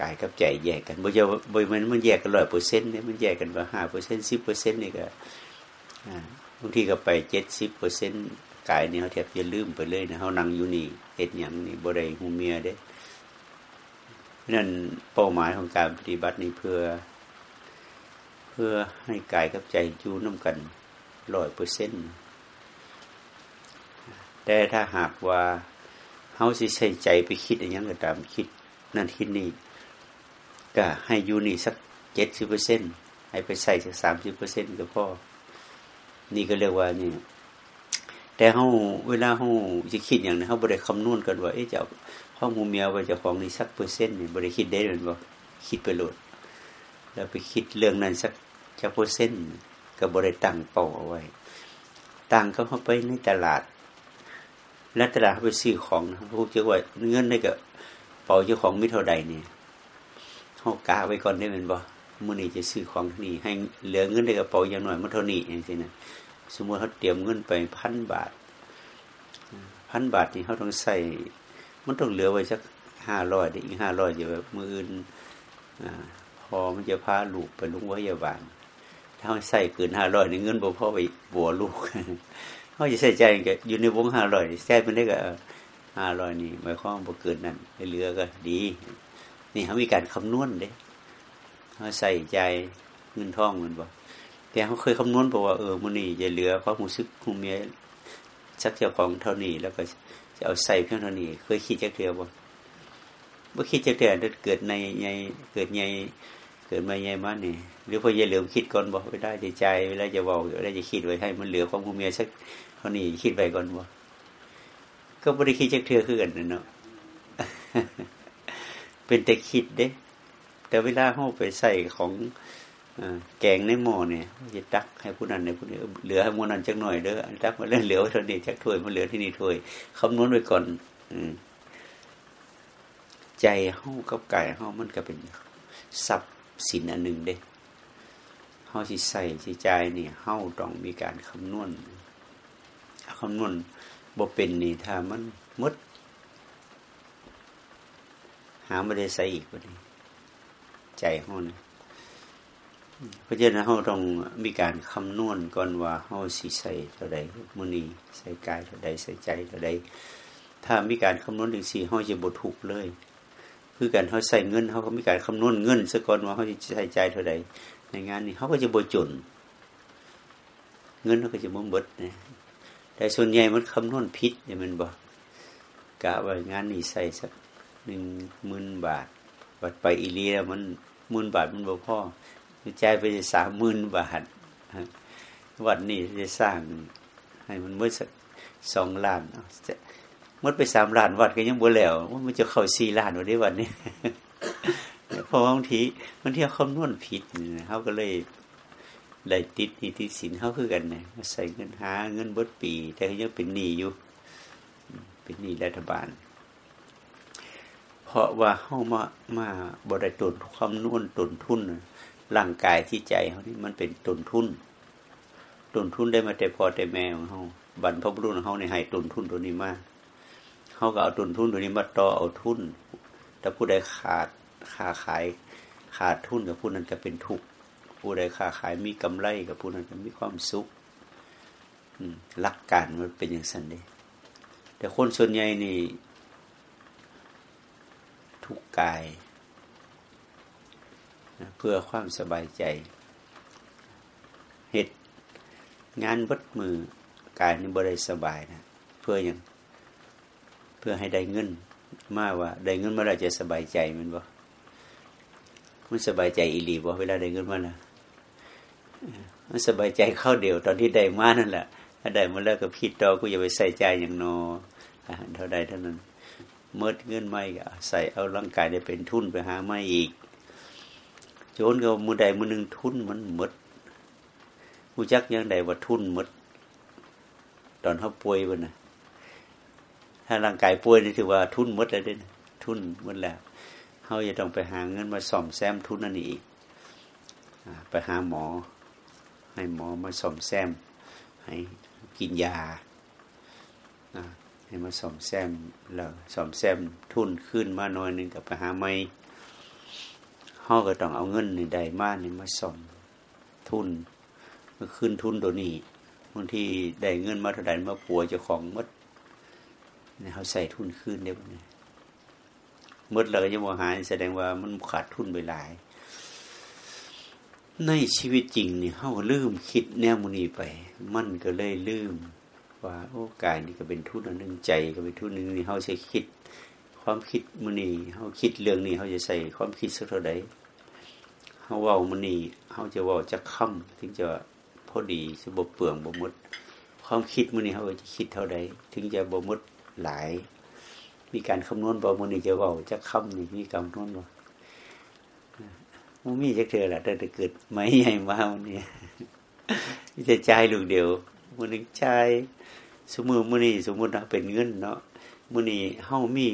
กายกับใจแยกกันบ่จะบ่มันมันแยกกันร้อยเปอร์เซ็นต์เนี่ยมันแยกกันว่าห้าเปอร์เซ็นต์สิบเปอร์เซ็นต์นี่ก็บางทีก็ไปเจ็ดสิบเปอร์เซ็นต์กายเนี่ยเขาแทบจะลืมไปเลยนะเขานั่งอยู่นี่เห็ดอย่างนี่บ่ได้หูเมียเด้นั่นเป้าหมายของการปฏิบัตินี่เพื่อ เพื่อให้กายกับใจอยู่น้ากันร้อยเปอร์เซ็นต์แต่ถ้าหากว่าเขาสิใส่ใจไปคิดอย่างก็ตามคิด นั่นคิดนี่ ก็ให้ยูนี่สักเจ็ดสิบเปอร์เซ็นให้ไปใส่สักสามสิบเปอร์เซ็นก็พอนี่ก็เรียกว่านี่แต่เขาเวลาเขาจะคิดอย่างนี้เขาบริคำนวณกันว่าเอ๊ะจะข้อมูลเมียว่าจะของนี่สักเปอร์เซ็นต์นี่บริคิดได้หรือเปล่าคิดไปโหลด แล้วไปคิดเรื่องนั้นสักจะเปอร์เซ็นต์ก็บริตั้งเป้าเอาไว้ตังก็เข้าไปในตลาด และตลาดเขาไปซื้อของนะพูดเจ้าว่าเงินได้กับเป่าเจ้าของมิเท่าใดเนี่ย เขากาไว้ก่อนได้เป็นบ่มื่อนี้จะซื้อของนี่ ให้เหลือเงินในกระเป๋าอย่างหน่อยมันเท่านี้อย่างนี้นะสมมติเขาเตรียมเงินไปพันบาทพันบาทนี่เขาต้องใส่มันต้องเหลือไว้สักห้าร้อยอีกห้าร้อยอย่แบบมืออื่นพอมันจะพาลูกไปลุงวิทยาบาล ถ้าใส่เกินห้าร้อยในเงินบ่พอไปบัวลูกเขาจะใส่ใจกันอยู่ในวงห้าร้อยแท้ไปได้ก็ห้าร้อยนี่หมายความว่าเกินนั้นเหลือก็ดี นี่เขามีการคำนวณเด้เขาใส่ใจเงินทองเงินบ่แต่เขาเคยคำนวณบอกว่าเออมันนี่จะเหลือความรู้สึกคุมเมียสักเจ้าของเท่านี้แล้วก็จะเอาใส่เพียงเท่านี้ เคยคิดจักเดียวบ่บ่คิดจักเดียวเกิดในใหญ่เกิดใหญ่เกิดมาใหญ่มานี่หรือพอจะเหลือคิดก่อนบ่ไม่ได้ใจใจเวลาจะบอกเวลาจะคิดไว้ให้ มันเหลือความคุมเมียสักเท่านี้คิดไปก่อนบ่ก็ไม่ได้คิดจักเทือคือกันเนาะ เป็นแต่คิดเด้แต่เวลาเขาไปใส่ของแกงในหม้อเนี่ยจะตักให้ผู้นั้นในผู้นี้เหลือให้มูนั้นจักหน่อยเด้อตักมาเรื่องเหลือเท่านี้จักถ้วยมันเหลือที่นี่ถ้วยคำนวณไว้ก่อนใจเฮากับกายเฮามันก็เป็นทรัพย์สินอันหนึ่งเด้เฮาสิใส่สิใจเนี่ยเฮาต้องมีการคำนวณคำนวณบ่เป็นนี่ถ้ามันมด หาไม่ได้ใส่อีกวันนี้ใจเฮานะเพราะฉะนั้นเราต้องมีการคำนวณก่อนว่าเราสิใส่เท่าใดมือนีใส่กายเท่าใดใส่ใจเท่าใดถ้ามีการคำนวณถึงสี่เราจะบถูกเลย คือการเขาใส่เงินเขาก็มีการคำนวณเงินซะก่อนว่าเขาจะใส่ใจเท่าใดในงานนี้เขาก็จะบจนเงินเขาก็จะบ่เบิดนะแต่ส่วนใหญ่มันคำนวณพิษเนี่ยมันบอกกะว่างานนี้ใส่สัก หนึ่งหมื่นบาทบัดไปอีเลียมันหมื่นบาทมันบ่พ่อใจไปสามหมื่นบาทวันนี้จะสร้างให้มันเมื่อสักสองล้านมื่อไปสามล้านวัดก็ยังบ่แล้วมันจะเข้าสี่ล้านวันนี้วันนี้เพราะบางทีมันที่เขาคำนวณผิดเขาก็เลยได้ติดนี่ติดสินเขาคือกันเนี่ยใส่เงินหาเงินบดปี แต่ยังเป็นหนี้อยู่ เป็นหนี้รัฐบาล ราะว่าเขามามาบริตุนความนวลตุนทุนร่างกายที่ใจเขานี่มันเป็นตุนทุนตุนทุนได้มาแต่พอแต่แม่ของเขาบรรพบุรุษเขาในให้ตุนทุนตัวนี้มากเขาก็เอาตุนทุนตัวนี้มาต่อเอาทุนแต่ผู้ใดขาดขาขายขาดทุนกับผู้นั้นจะเป็นทุกข์ผู้ใดขาขายมีกำไรกับผู้นั้นจะมีความสุขหลักการมันเป็นอย่างนั้นเลยแต่คนส่วนใหญ่นี่ ทุกกายเพื่อความสบายใจเหตุงานวัดมือกายนี่บริสบายนะเพื่ออยังเพื่อให้ได้เงินมาว่า ได้เงินเมื่อไรจะสบายใจมันบ่มันสบายใจอีหลีบ่เวลาได้เงินมาละมันสบายใจเข้าเดียวตอนที่ได้มานั่นแหละถ้าได้มาแล้วก็ผิดต่อกูอย่าไปใส่ใจอย่างนอเท่าใดเท่านั้น เมื่อเงินไม่ใส่เอาร่างกายได้เป็นทุนไปหาไม่อีกโจนก็มือใดมือหนึ่งทุนมันหมดมูจักยังใดว่าทุนหมดตอนเขาป่วยมันนะถ้าร่างกายป่วยนี่ถือว่าทุนหมดแล้วด้นทุนหมดแล้วเขาจะต้องไปหาเงินมาซ่อมแซมทุนนั่นอีกไปหาหมอ ให้หมอมาซ่อมแซมให้กินยา ให้มาซ่อมแซมแล้วซ่อมแซมทุนขึ้นมาหน่อยนึงกับไปหาไม่เฮาก็ต้องเอาเงินในใดมานี่มาส่งทุนมาขึ้นทุนตัวนี้บางทีได้เงินมาเท่าใดมาปัวเจ้าของมดเนี่ยเขาใส่ทุนขึ้นได้บ่เนี่ยมดแล้วก็จะบ่หาแสดงว่ามันขาดทุนไปหลาย ในชีวิตจริงเนี่ยเฮาลืมคิดแนวมุนีไป มันก็เลยลืม ว่าโอ้กายนี่ก็เป็นทุนหนึ่งใจก็เป็นทุนหนึ่งนี่เฮาใช้คิด ความคิดมุนีเฮาคิดเรื่องนี้เฮาจะใส่ความคิดสักเท่าใดเฮาเว้ามุนีเฮาจะเว้าจักค่ำถึงจะพอดีสิบ่เปลืองบ่มด ความคิดมุนีเฮาจะคิดเท่าใดถึงจะบ่มดหลาย มีการคำนวณบ่มุนีจะเว้าจักค่ำนี่มีการคำนวณบ่มันมีจักเทื่อล่ะตั้งแต่เกิดไม้ใหญ่มาวันนี้มีแต่จ่ายลูกเดียวมื้อนึงจ่าย สมมุติมือนี้สมมุติว่าเป็นเงินเนาะมือนี้เฮามี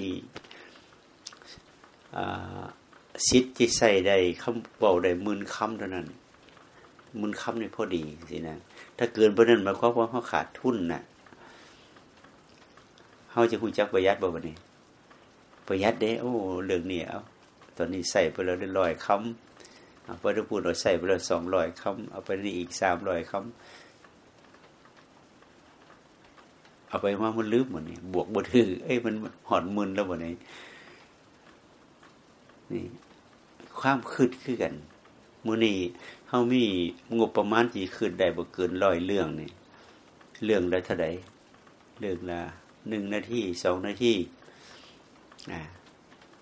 สิทธิ์ที่ใส่ได้คำเว้าได้มื่นคำเท่านั้นมื่นคำนี่พอดีสินะถ้าเกินไปนั้นหมายความว่าเฮาขาดทุนน่ะเฮาจะฮู้จักประหยัดบ่บัดนี้ประหยัดเด้โอ้เรื่องนี้เอาตอนนี้ใส่ไปแล้วได้100คำเอาไปถ้พูดเราใส่ไปแล้ว200คำเอาไปนี่อีก300คำ เอาไปว่ามันลืมหมดนี่บวกบถือเอ้ยมันหอนมึนแล้วหมดนี่นี่ความคืดคือกันมือนี่เฮามีงบประมาณที่คืดได้บ่เกินร้อยเรื่องนี่เรื่องละเท่าใดเรื่องละหนึ่งนาทีสองนาทีอ่า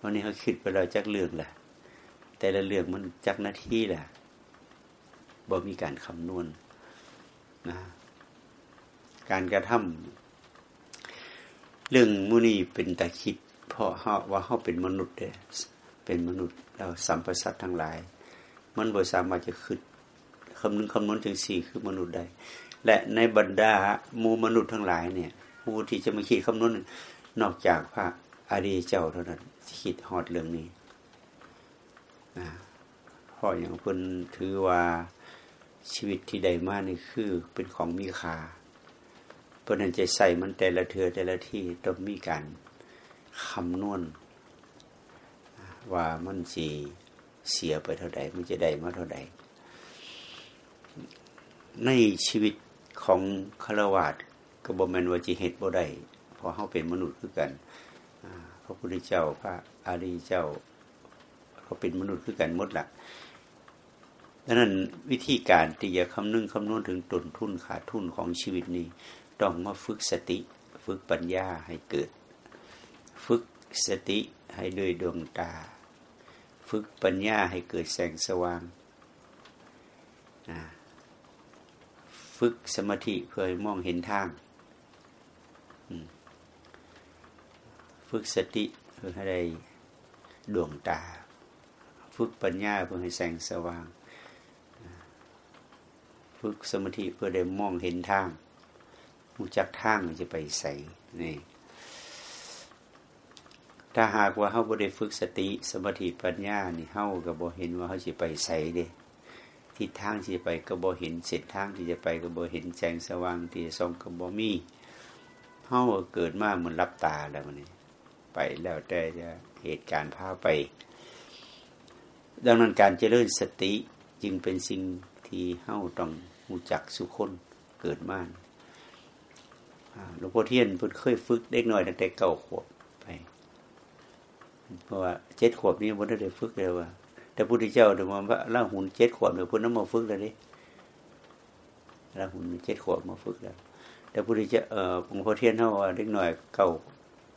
วันนี้เขาคิดไปแล้วจักเรื่องละแต่ละเรื่องมันจักนาทีละบ่มีการคำนวณนะการกระทำ เรื่องมุนีเป็นตาคิดเพราะเฮาว่าเฮาเป็นมนุษย์เด้เป็นมนุษย์เราสัมปสัตทั้งหลาย มันบ่สามารถจะคิดคำนึงคำนวณจังสี่คือมนุษย์ได้ และในบรรดามูมนุษย์ทั้งหลายเนี่ย ผู้ที่จะมาคิดคำนวณนอกจากพระอริยเจ้าเท่านั้นคิดฮอดเรื่องนี้นะเพราะอย่างเพิ่นถือว่าชีวิตที่ได้มานี่คือเป็นของมีค่า เพราะนั้นจะใส่มันแต่ละเทือแต่ละที่ต้องมีการคำนวณว่ามันสีเสียไปเท่าใดมันจะได้มาเท่าใดในชีวิตของฆราวาสก็บ่แม่นว่าจิเหตุบ่ได้พราะเฮาเป็นมนุษย์คือกันพระพุทธเจ้าพระอริยเจ้าเขาเป็นมนุษย์คือกันหมดละดังนั้นวิธีการที่จะคำนึงคำนวณถึงต้นทุนขาดทุนของชีวิตนี้ ต้องมาฝึกสติ ฝึกปัญญาให้เกิด ฝึกสติให้ด้วยดวงตา ฝึกปัญญาให้เกิดแสงสว่าง ฝึกสมาธิเพื่อมองเห็นทาง ฝึกสติเพื่อให้ได้ดวงตา ฝึกปัญญาเพื่อให้แสงสว่าง ฝึกสมาธิเพื่อได้มองเห็นทาง รู้จักทางจะไปใส่นี่ถ้าหากว่าเขาบ่ได้ฝึกสติ สมาธิปัญญานี่เขาก็บ่เห็นว่าเขาจะไปใส่เด้ทิศทางที่จะไปก็บ่เห็นเส้นทางที่จะไปก็บ่เห็นแสงสว่างที่จะส่องก็บ่มีเขาเกิดมาเหมือนรับตาแล้วนี่ไปแล้วแต่จะเหตุการณ์พาไป ดังนั้นการเจริญสติจึงเป็นสิ่งที่เฮาต้องรู้จักสุคนเกิดมา หลวงพ่อเทียนเพิ่นเคยฝึกเด็กน้อยตั้งแต่เก้าขวบไป เพราะว่าเจ็ดขวบนี้เพิ่นได้ฝึกเลยว่า แต่พุทธเจ้าเดี๋ยวมาว่าล่าหุ่นเจ็ดขวบเดี๋ยวเพิ่นนำมาฝึกแล้วดิล่าหุ่นเจ็ดขวบมาฝึกแล้ว แต่พุทธเจ้าเอ่อหลวงพ่อเทียนเฮาว่าเด็กน้อยเก้า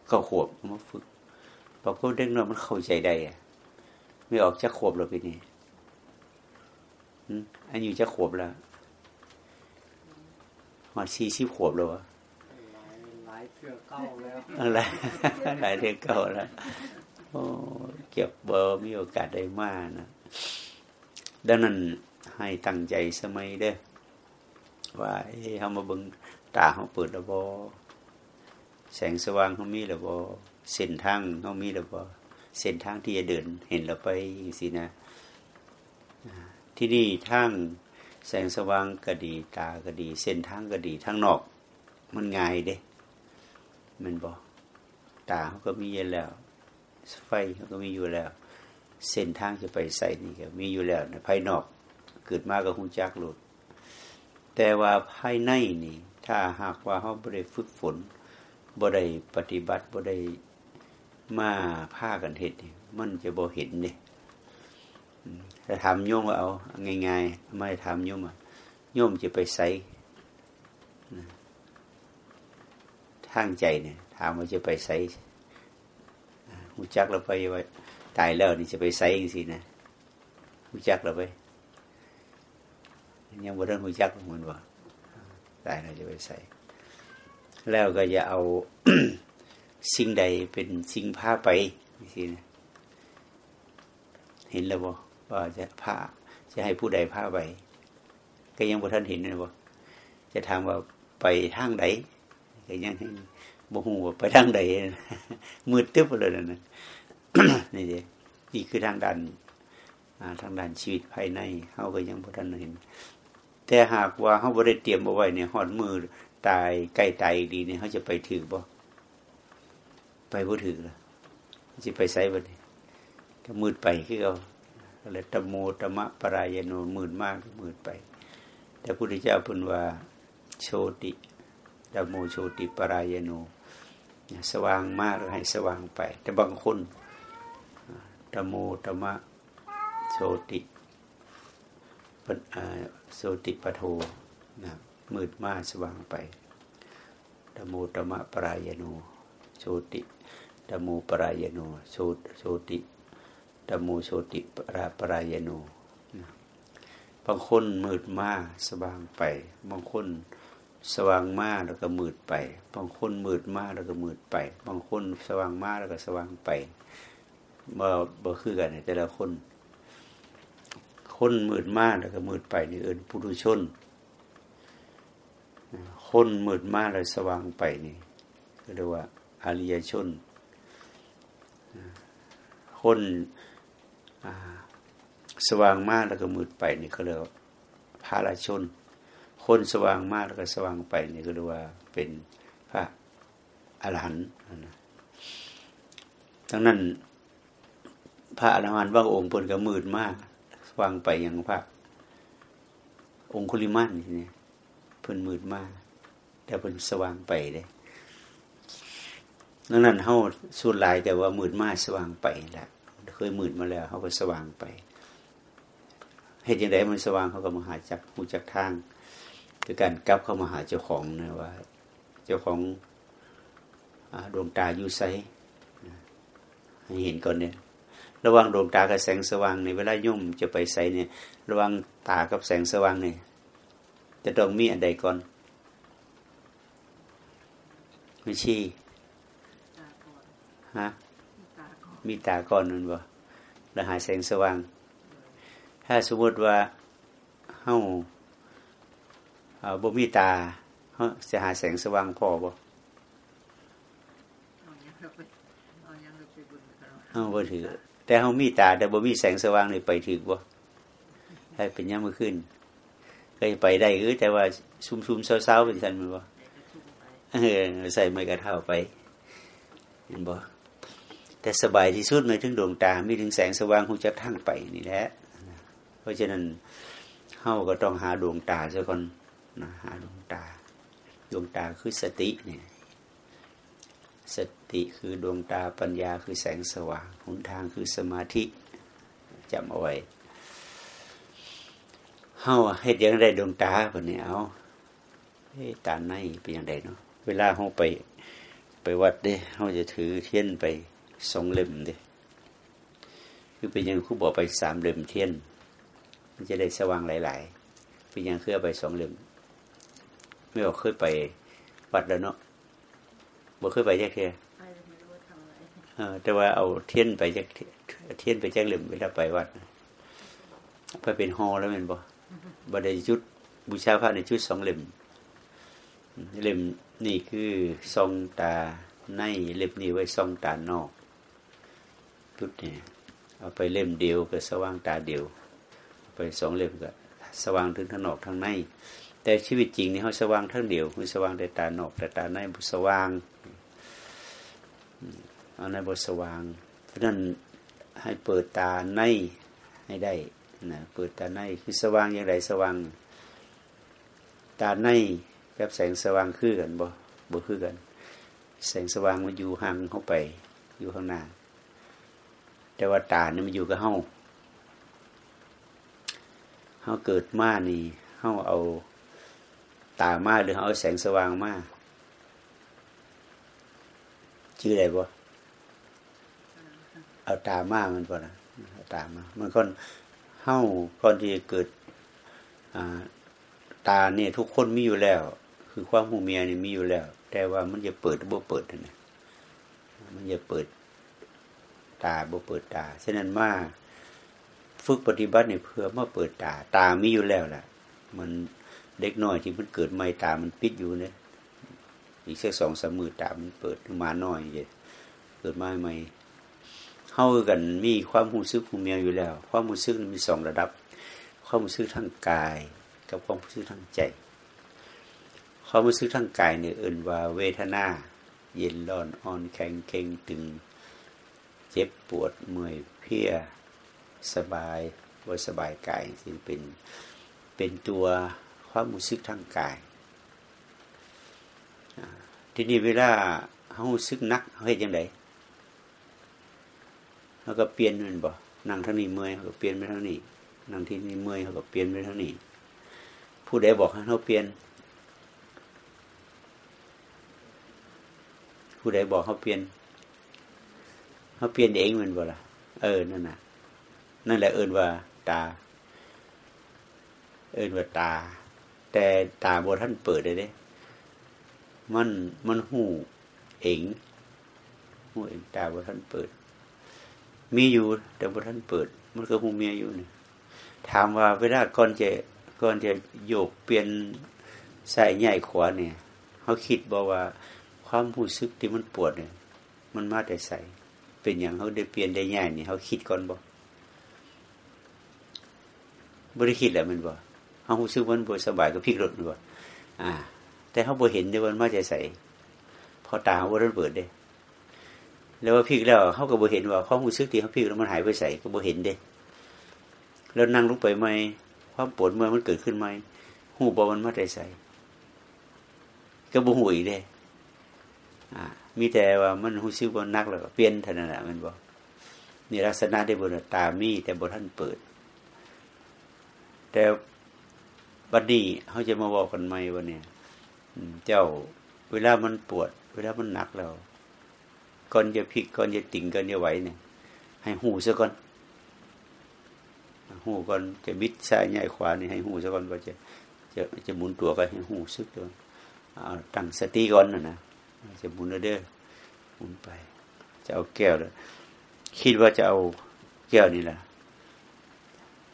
เก้าขวบมาฝึกพอเขาเด็กน้อยมันเข้าใจได้อะไม่ออกจากขวบหรอกพี่นี่อันอยู่จะขวบแล้วมาสี่สิบขวบแล้ววะายเทือเก้าแล้วอะไรหลายเดือนเก่าแล้วโอ้เก็บเบอร์มีโอกาสได้มากนะดังนั้นให้ตั้งใจสมัยเด้อว่าเฮ้เขามาเบิงตาเขาเปิดแล้วบอแสงสว่างเขามีแล้วบอเส้นทางเขามีแล้วบอเส้นทางที่จะเดินเห็นแล้วไปสินะ ที่นี่ทางแสงสว่างก็ดีตาก็ดี เส้นทางก็ดีทางนอก มันง่ายเด้ มันบอกตาเขาก็มีอยู่แล้ว ไฟเขาก็มีอยู่แล้ว เส้นทางจะไปใส่นี่ก็มีอยู่แล้วในภายนอกเกิดมาก็หูจักหลุด แต่ว่าภายในนี่ ถ้าหากว่าเขาบ่ได้ฝึกฝนบ่ได้ปฏิบัติบ่ได้มาพากันเฮ็ดมันจะบ่เห็นเนี่ยถ้าทำโยมเอา ง่ายๆไม่ทำโยมอะโยมจะไปใส่ ทางใจเนี่ย ถามว่าจะไปใส่หูจักเราไปว่าตายแล้วนี่จะไปใส่สินะหูจักเราไปยังบ่ทันหูจักมันว่าตายแล้วจะไปใส่แล้วก็จะเอาสิ่งใดเป็นสิ่งพาไปสินะเห็นแล้วบ่ว่าจะพาจะให้ผู้ใดพาไป ก็ยังบ่ท่านเห็นนะบ่จะถามว่าไปทางใด ก็ยังบ่ฮู้ว่าไปทางใดมืดตึ๊บเลยนะนี่เด้นี่คือทางด้านทางด้านชีวิตภายในเฮาก็ยังบ่ทันเห็น แต่หากว่าเฮาบ่ได้เตรียมเอาไว้เนี่ยฮอดมือตายใกล้ตายดีเนี่ยเขาจะไปถือบ่ไปบ่ถือล่ะสิไปไสบ่นี่ก็มืดไปคือเอาเลยตโมตมะปรายโนมืดมากมืดไป แต่พุทธเจ้าพูดว่าโชติ ตโมโชติปรายโนสว่างมากให้สว่างไป แต่บางคนตโมตมะโชติโชติปโทนะมืดมากสว่างไปตโมตมะปรายโนโชติตโมปรายโนโชโชติตโมโชติปราปรายโนบางคนมืดมากสว่างไป บางคน สว่างมากแล้วก็มืดไป บางคนมืดมากแล้วก็มืดไป บางคนสว่างมากแล้วก็สว่างไปบ่บ่คือกันแต่ละคน คนมืดมากแล้วก็มืดไปนี่เอิ้นปุถุชน คนมืดมากแล้วสว่างไปนี่ก็เรียกว่าอาริยชน คนสว่างมากแล้วก็มืดไปนี่เขาเรียกว่าพระราชน คนสว่างมากแล้วก็สว่างไปนี่ก็เรียกว่าเป็นพระอรหันต์นะดังนั้น พระอรหันต์บางองค์เพิ่นก็มืดมาก สว่างไปอย่างพระองคุลิมานนี่เพิ่นมืดมาก แต่เพิ่นสว่างไปเลยดังนั้นเฮาสุดหลายแต่ว่ามืดมากสว่างไปแล้วเคยมืดมาแล้วเขาก็สว่างไปเหตุยังไงมันสว่างเขาก็มาหาจักหูจักทาง คือการกลับเข้ามาหาเจ้าของนะว่า เจ้าของดวงตาอยู่ไซให้เห็นก่อนเนี่ย ระวังดวงตากับแสงสว่างในเวลาย่มจะไปใส่เนี่ย ระวังตากับแสงสว่างเนี่ยจะต้องมีอันใดก่อนไม่ชี้ฮะมีตาก่อนนั่นบ่แล้วหาแสงสว่าง ถ้าสมมติว่าเฮาเอา บ่มีตาเฮาจะหาแสงสว่างพอบ่เฮาบ่ถือแต่เฮามีตา แต่บ่มีแสงสว่างนี่ไปถือบ่ให้เป็นยามมื้อคืนเคยไปได้คือแต่ว่าซุ่มๆเซาๆเป็นซั่นมันบ่เออใส่ไม้กระเท้าไปเห็นบ่แต่สบายที่สุดไม่ถึงดวงตาไม่ถึงแสงสว่างหูจะทั้งไปนี่แหละเพราะฉะนั้นเฮาก็ต้องหาดวงตาซะก่อน นะหาดวงตา ดวงตาคือสติเนี่ยสติคือดวงตาปัญญาคือแสงสว่างหนทางคือสมาธิจำเอาไว้เฮาเฮ็ดยังได้ดวงตาปนี้เอาเฮ้ตาในเป็นยังไงเนาะเวลาเฮาไป ไปวัดเด้เฮาจะถือเทียนไปสองเล่มดิคือเป็นยังคู่บอกไปสามเล่มเทียน มันจะได้สว่างหลาย ๆ เป็นยังเคลื่อไปสองเล่ม ไม่บอกเคยไปวัดแล้วเนาะบอกเคยไปแยกเทียแต่ว่าเอาเทียนไปแยกเทียนไปแยกเล่มเวลาไปวัดไปเป็นฮอแล้วมันบอกบได้จุดบูชาพระในชุดสองเล่มเล่มนี่คือซองตาในเล็บนี้ไว้ซองตานอกชุดเนี่ยเอาไปเล่มเดียวก็สว่างตาเดียว ไปสองเล่มก็สว่างถึงทั้งนอกทั้งใน แต่ชีวิตจริงนี่เขาสว่างทั้งเดียวมันสว่างแต่ตานอกแต่ตาในบุสว่างเอาในบทสว่าง เพราะนั้นให้เปิดตาในให้ได้นะเปิดตาในคือสว่างอย่างไรสว่าง ตาในกับแสงสว่างคือกันบ่บ่คือกัน แสงสว่างมันอยู่ห่างเข้าไป อยู่ข้างหน้า แต่ว่าตาเนี่ยมันอยู่กับเฮาเฮาเกิดมานี่เฮาเอา ตามาหรือเอาแสงสว่างมาชื่ออะไรบ่เอาตามามันบ่นะเอาตามามันก่อนเฮาก่อนที่เกิดตาเนี่ยทุกคนมีอยู่แล้ว คือความหูเมียนี่มีอยู่แล้ว แต่ว่ามันจะเปิดหรือบ่เปิดนะมันจะเปิดตาบ่เปิดตาฉะนั้นมาฝึกปฏิบัติเนี่ยเพื่อมาเปิดตา ตามีอยู่แล้วแหละมัน เด็กน้อยที่มันเกิดไม่ตามันปิดอยู่เนี่ยอีกสักสองสามมือตามันเปิดมาหน่อยเยเกิดมาใหม่เข้ากันมีความหูซึกหูเมียอยู่แล้ว ความหูซึกมีสองระดับ ความหูซึกทางกาย กับความหูซึกทางใจ ความหูซึกทางกายเนี่ยเอื่นว่าเวทนา เย็นร้อนอ่อนแข็งเก่งตึง เจ็บปวดเมื่อยเพียสบายว่าสบายกายซึ่งเป็นเป็นตัว ความรู้สึกทางกายทีนี้เวลาเขาซึกนักเขาเห็นยังไงเขาก็เปลี่ยนมันบ่นั่งทางนี้เมื่อยเขาก็เปลี่ยนไปทางนี้นั่งที่นี่เมื่อยเขาก็เปลี่ยนไปทางนี้ผู้ใดบอกให้เขาเปลี่ยน ผู้ใดบอกเขาเปลี่ยนเขาเปลี่ยนเองมันบ่ล่ะเออนั่นน่ะ นั่นแหละเอินว่าตา เอินว่าตา แต่ตาบท่านเปิดเลยเด้มันมันหูเองหูเองตาบท่านเปิด มีอยู่แต่บท่านเปิด มันก็หูเมียอยู่เนี่ยถามว่าเวลาก่อนจะก่อนจะโยกเปลี่ยนใส่ใหญ่ขวาเนี่ยเขาคิดบอกว่าความหูซึกที่มันปวดเนี่ยมันมาแต่ใส่เป็นอย่างเขาได้เปลี่ยนได้ใหญ่เนี่ยเขาคิดก่อนบอกบริคิดแหละมันบ่ เขาซื้อมันบ่สบายก็พิกรถมันบ่อ่า แต่เขาบ่เห็นในวันมาใจใส่พอตาว่ามันเปิดเด้ แล้วว่าพิกแล้วเขาก็บ่เห็นว่าความรู้สึกที่เขาพิกแล้วมันหายไปใส่ก็บ่เห็นเด้แล้วนั่งลุกไปไหมความปวดเมื่อมันเกิดขึ้นไหมหูบอมันมาใจใส่ก็บ่หูอีกเด้อ่า มีแต่ว่ามันหูซึกว่านักแล้วเปลี่ยนเท่านั้นแหละมันบอกนี่ลักษณะได้บนตามีแต่บนท่านเปิด แต่ บัดนี้เขาจะมาบอกกันไหมวันนี้เจ้าเวลามันปวด เวลามันหนักแล้วก่อนจะพลิกก่อนจะติ่งก่อนจะไหวเนี่ย ให้หูซะก่อนหูก่อนจะบิดซ้ายใหญ่ขวานี่ให้หูซะก่อนว่าจะจะจะหมุนตัวก็ให้หูซึกตัวเอาตั้งสติก่อนนะนะจะหมุนเด้อหมุนไป จะเอาแก้วเลยคิดว่าจะเอาแก้วนี่แหละ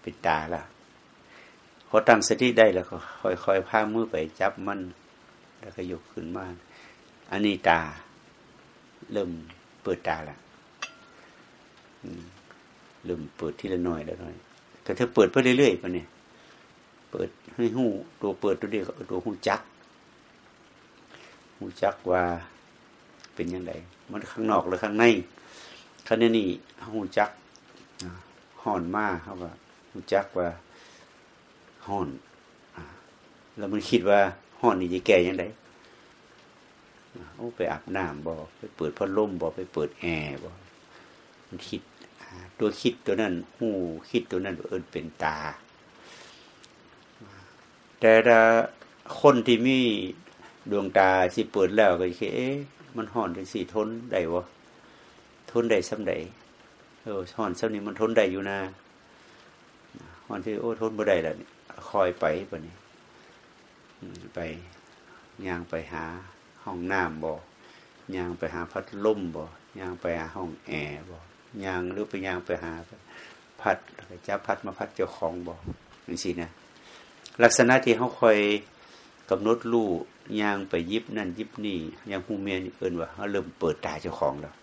ปิดตาละ พอตั้งสติได้แล้วก็ค่อยๆพามือไปจับมัน แล้วก็ยกขึ้นมาอันนี้ตา เริ่มเปิดตาละเริ่มเปิดทีละหน่อยละหน่อยก็เธอเปิดไปเรื่อยๆไปเนี่ย เปิดให้หูตัวเปิดตัวเดียวตัวหูจักหูจักว่าเป็นยังไงมันข้างนอกหรือข้างในข้างในนี่หูจักห่อนมากเขาว่าหูจักว่า ห้อนแล้วมันคิดว่าห้อนนี่จะแก่ยังไงโอ้ไปอาบน้ำบ่ไปเปิดพัดลมบ่ไปเปิดแอร์บ่มันคิดตัวคิดตัวนั้นหูคิดตัวนั้นเอินเป็นตา แต่ถ้าคนที่มีดวงตาสิเปิดแล้วก็คิดเอ๊ะมันห่อนถึงสี่ทนได้วะทนได้ซ้ำใดเออห่อนซ้ำนี้มันทนได้อยู่นะห่อนที่โอ้ทนบ่ได้แล้วนี่ คอยไปปนี้ไปย่างไปหาห้องน้ำบ่ย่างไปหาพัดลมบ่ย่างไปหาห้องแอร์บ่ย่างหรือไปย่างไปหาพัดจ้าพัดมาพัดเจ้าของบ่นี่สินะลักษณะที่เขาคอยกำหนดลู่ย่างไปยิบนั่นยิบนี่ย่างหูเมียนเอินว่าเขาเริ่มเปิดตาเจ้าของแล้ว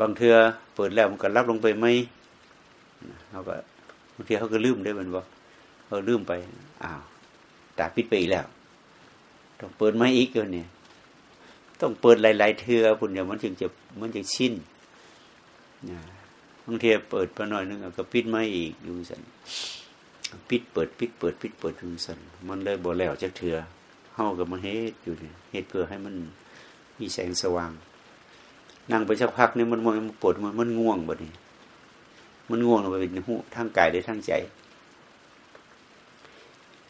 บางเทือเปิดแล้วมันก็รับลงไปไหมเขาก็างทีเขาก็ลืมได้มันบอกเขาลืมไปอ้าวตาปิดไปอีกแล้ว ต้องเปิดไม่อีกเนเนี่ย ต้องเปิดหลาย ๆ เทือปุ่นเดียวมันจึงจะมันจึงชินบางทีเปิดไปหน่อยนึงก็ปิดไม่อีกอยู่สันปิดเปิดปิดเปิดปิดเปิดอยู่สันมันเลยบ่แล้วจักเถื่อเฮากับมาเฮ็ดอยู่นี่เฮ็ดเพื่อให้มันมีแสงสว่างนั่งไปสักพักนี่มันมันปวดมันมันง่วงบ่นี่ มันง่วงไปเป็นหูทางกายได้ทางใจ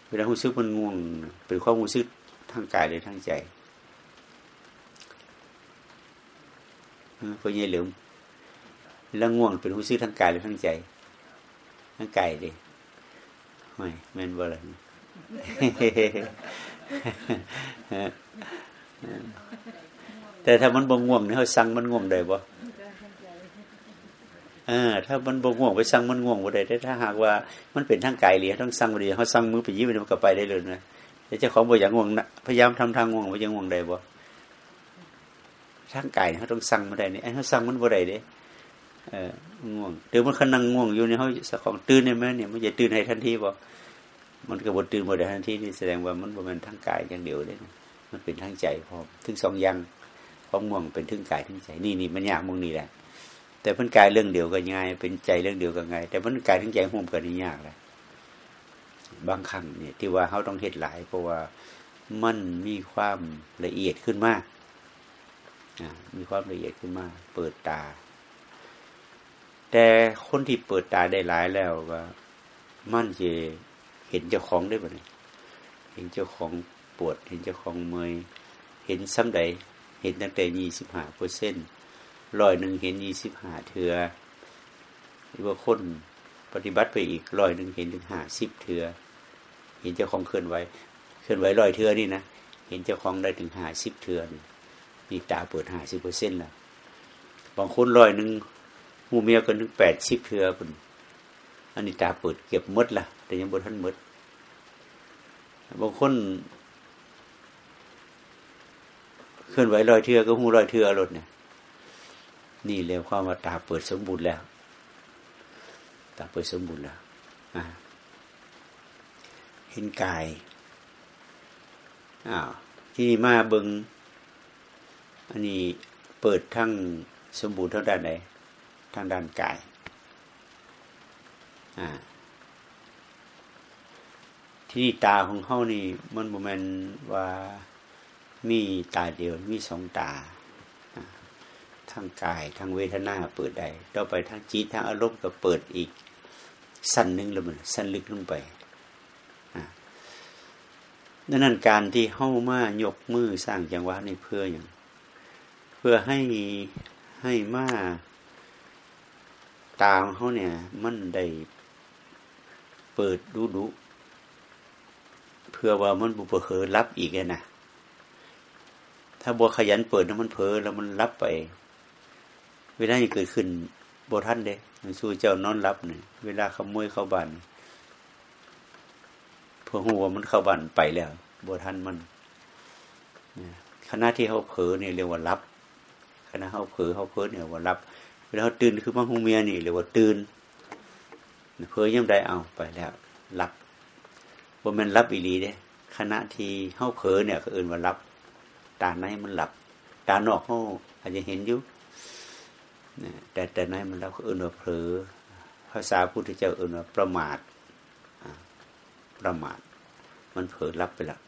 เวลาหูซึกมันง่วง เป็นความหูซึกทางกายได้ทางใจเพราะยัยเหลือมแล้วง่วงเป็นหูซึกทางกายหรือทางใจทางกายดิไม่แม่นบ่ล่ะแต่ถ้ามันบ่ง่วงเนี่ยเขาสั่งมันง่วงได้บ่ อถ้ามันบง่วงไปสั่งมันง่วงบ่ได้ถ้าหากว่ามันเป็นทางกายเลยต้องสั่งบ่ดีเขาสั่งมือไปยิ้มมันก็ไปได้เลยนะแต่เจ้าของบ่อยากง่วงพยายามทำทางง่วงบ่ยังง่วงได้บ่ทางกายเขาต้องสั่งมาได้นี่ไอ้เขาสั่งมันบ่ได้เด้เออง่วงเดี๋ยวมันขนังง่วงอยู่เนี่เขาของตื่นได้ไหมเนี่ยมันจะตื่นให้ทันทีบ่มันก็บ่ตื่นบ่ได้ทันทีนี่แสดงว่ามันบ่แม่นทางกายอย่างเดียวเลยมันเป็นทางใจพร้อมถึงสองอย่างความง่วงเป็นถึงกายถึงใจนี่นี่มันยากมึงนี่แหละ แต่มันกายเรื่องเดียวกันง่าย เป็นใจเรื่องเดียวกันง่ายแต่มันกายถึงใจห่วมกันนี่ยากแหละบางครั้งเนี่ย ที่ว่าเขาต้องเฮ็ดหลายเพราะว่ามันมีความละเอียดขึ้นมากมีความละเอียดขึ้นมาก เปิดตา แต่คนที่เปิดตาได้หลายแล้วว่า มั่นเจเห็นเจ้าของได้บ่เนี่ยเห็นเจ้าของปวด เห็นเจ้าของเมยเห็นซ้ำใด เห็นตั้งแต่ยี่สิบห้าเปอร์เซ็นต์ ร้อยหนึ่งเห็นยี่สิบห้าเถือหรือว่าคนปฏิบัติไปอีกร้อยหนึ่งเห็นถึงห้าสิบเถือเห็นเจ้าของเคลื่อนไหวเคลื่อนไหวร้อยเถือนี่นะเห็นเจ้าของได้ถึงห้าสิบเถือนนี่ตาเปิดห้าสิบเปอร์เซ็นต์ละบางคนร้อยหนึ่งหูเมียก็นึงแปดสิบเถือเป็นอันนี้ตาเปิดเก็บมดละแต่ยังบนท่านมดบางคนเคลื่อนไหวลอยเทือก็หูลอยเทือรถเนี่ย นี่เรียกความว่าตาเปิดสมบูรณ์แล้ว ตาเปิดสมบูรณ์แล้วเห็นกายอ้าวที่นี่มาเบิงอันนี้เปิดทั้งสมบูรณ์ทั้งด้านไหนทางด้านกายอ่าที่นี่ตาของเขานี่ มันบ่แมนว่ามีตาเดียวมีสองตา ทางกายทางเวทนาเปิดได้ต่อไปทางจิตทางอารมณ์ก็เปิดอีก สั้นนึงแล้วมันสั้นลึกลงไปดังนั้นการที่เข้ามายกมือสร้างจังหวะนี่เพื่ออย่าง เพื่อให้ให้มาตามเขาเนี่ย มันได้เปิดดูดูเพื่อว่ามันบุปเผอรับอีกนะถ้าบัวขยันเปิดแล้วมันเผลอแล้วมันรับไป เวลาที่เกิดขึ้นบท่านเด้มันสู้เจ้านอนรับเนี่ยเวลาขโมยเข้าบ้านพอหัวมันเข้าบ้านไปแล้วบท่านมันคณะที่เขาเผลอเนี่ยเรียกว่ารับคณะเขาเผลอเขาเผลอเนี่ยว่ารับเวลาตื่นคือมาหูเมียนี่เรียกว่าตื่นเผลอย่ำใดเอาไปแล้วรับว่ามันรับอีหลีเด้ขณะที่เข้าเผลอเนี่ยก็เอื่นว่ารับตาในมันหลับตานอกเขาอาจจะเห็นอยู่ แต่แต่ในมันรับก็เอื่นว่าเผลอภาษาพุทธเจ้าเอื่นว่าประมาทประมาท มันเผลอรับไปละ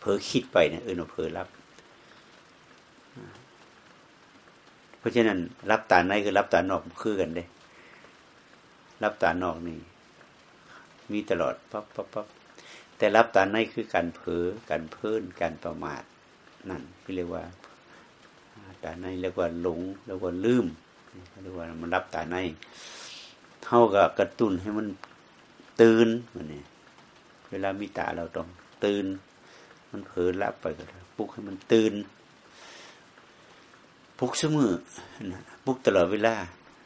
เผลอคิดไปเนี่ยเอื่นว่าเผลอรับ เพราะฉะนั้น รับตาในคือรับตานอกคือกันเด้ รับตานอกนี่มีตลอดปั๊บปั๊บปั๊บแต่รับตาในคือการเผลอการเพิ่นการประมาทนั่นคือเรียกว่า ตาในเรียกว่าหลงเรียกว่าลืมเรียกว่ามันรับตาใน เท่ากับกระตุ้นให้มันตื่นมันเนี่ยเวลามีตาเราต้องตื่น มันเผลอรับไปก็ปลุกให้มันตื่นปลุกเสมอปลุกตลอดเวลา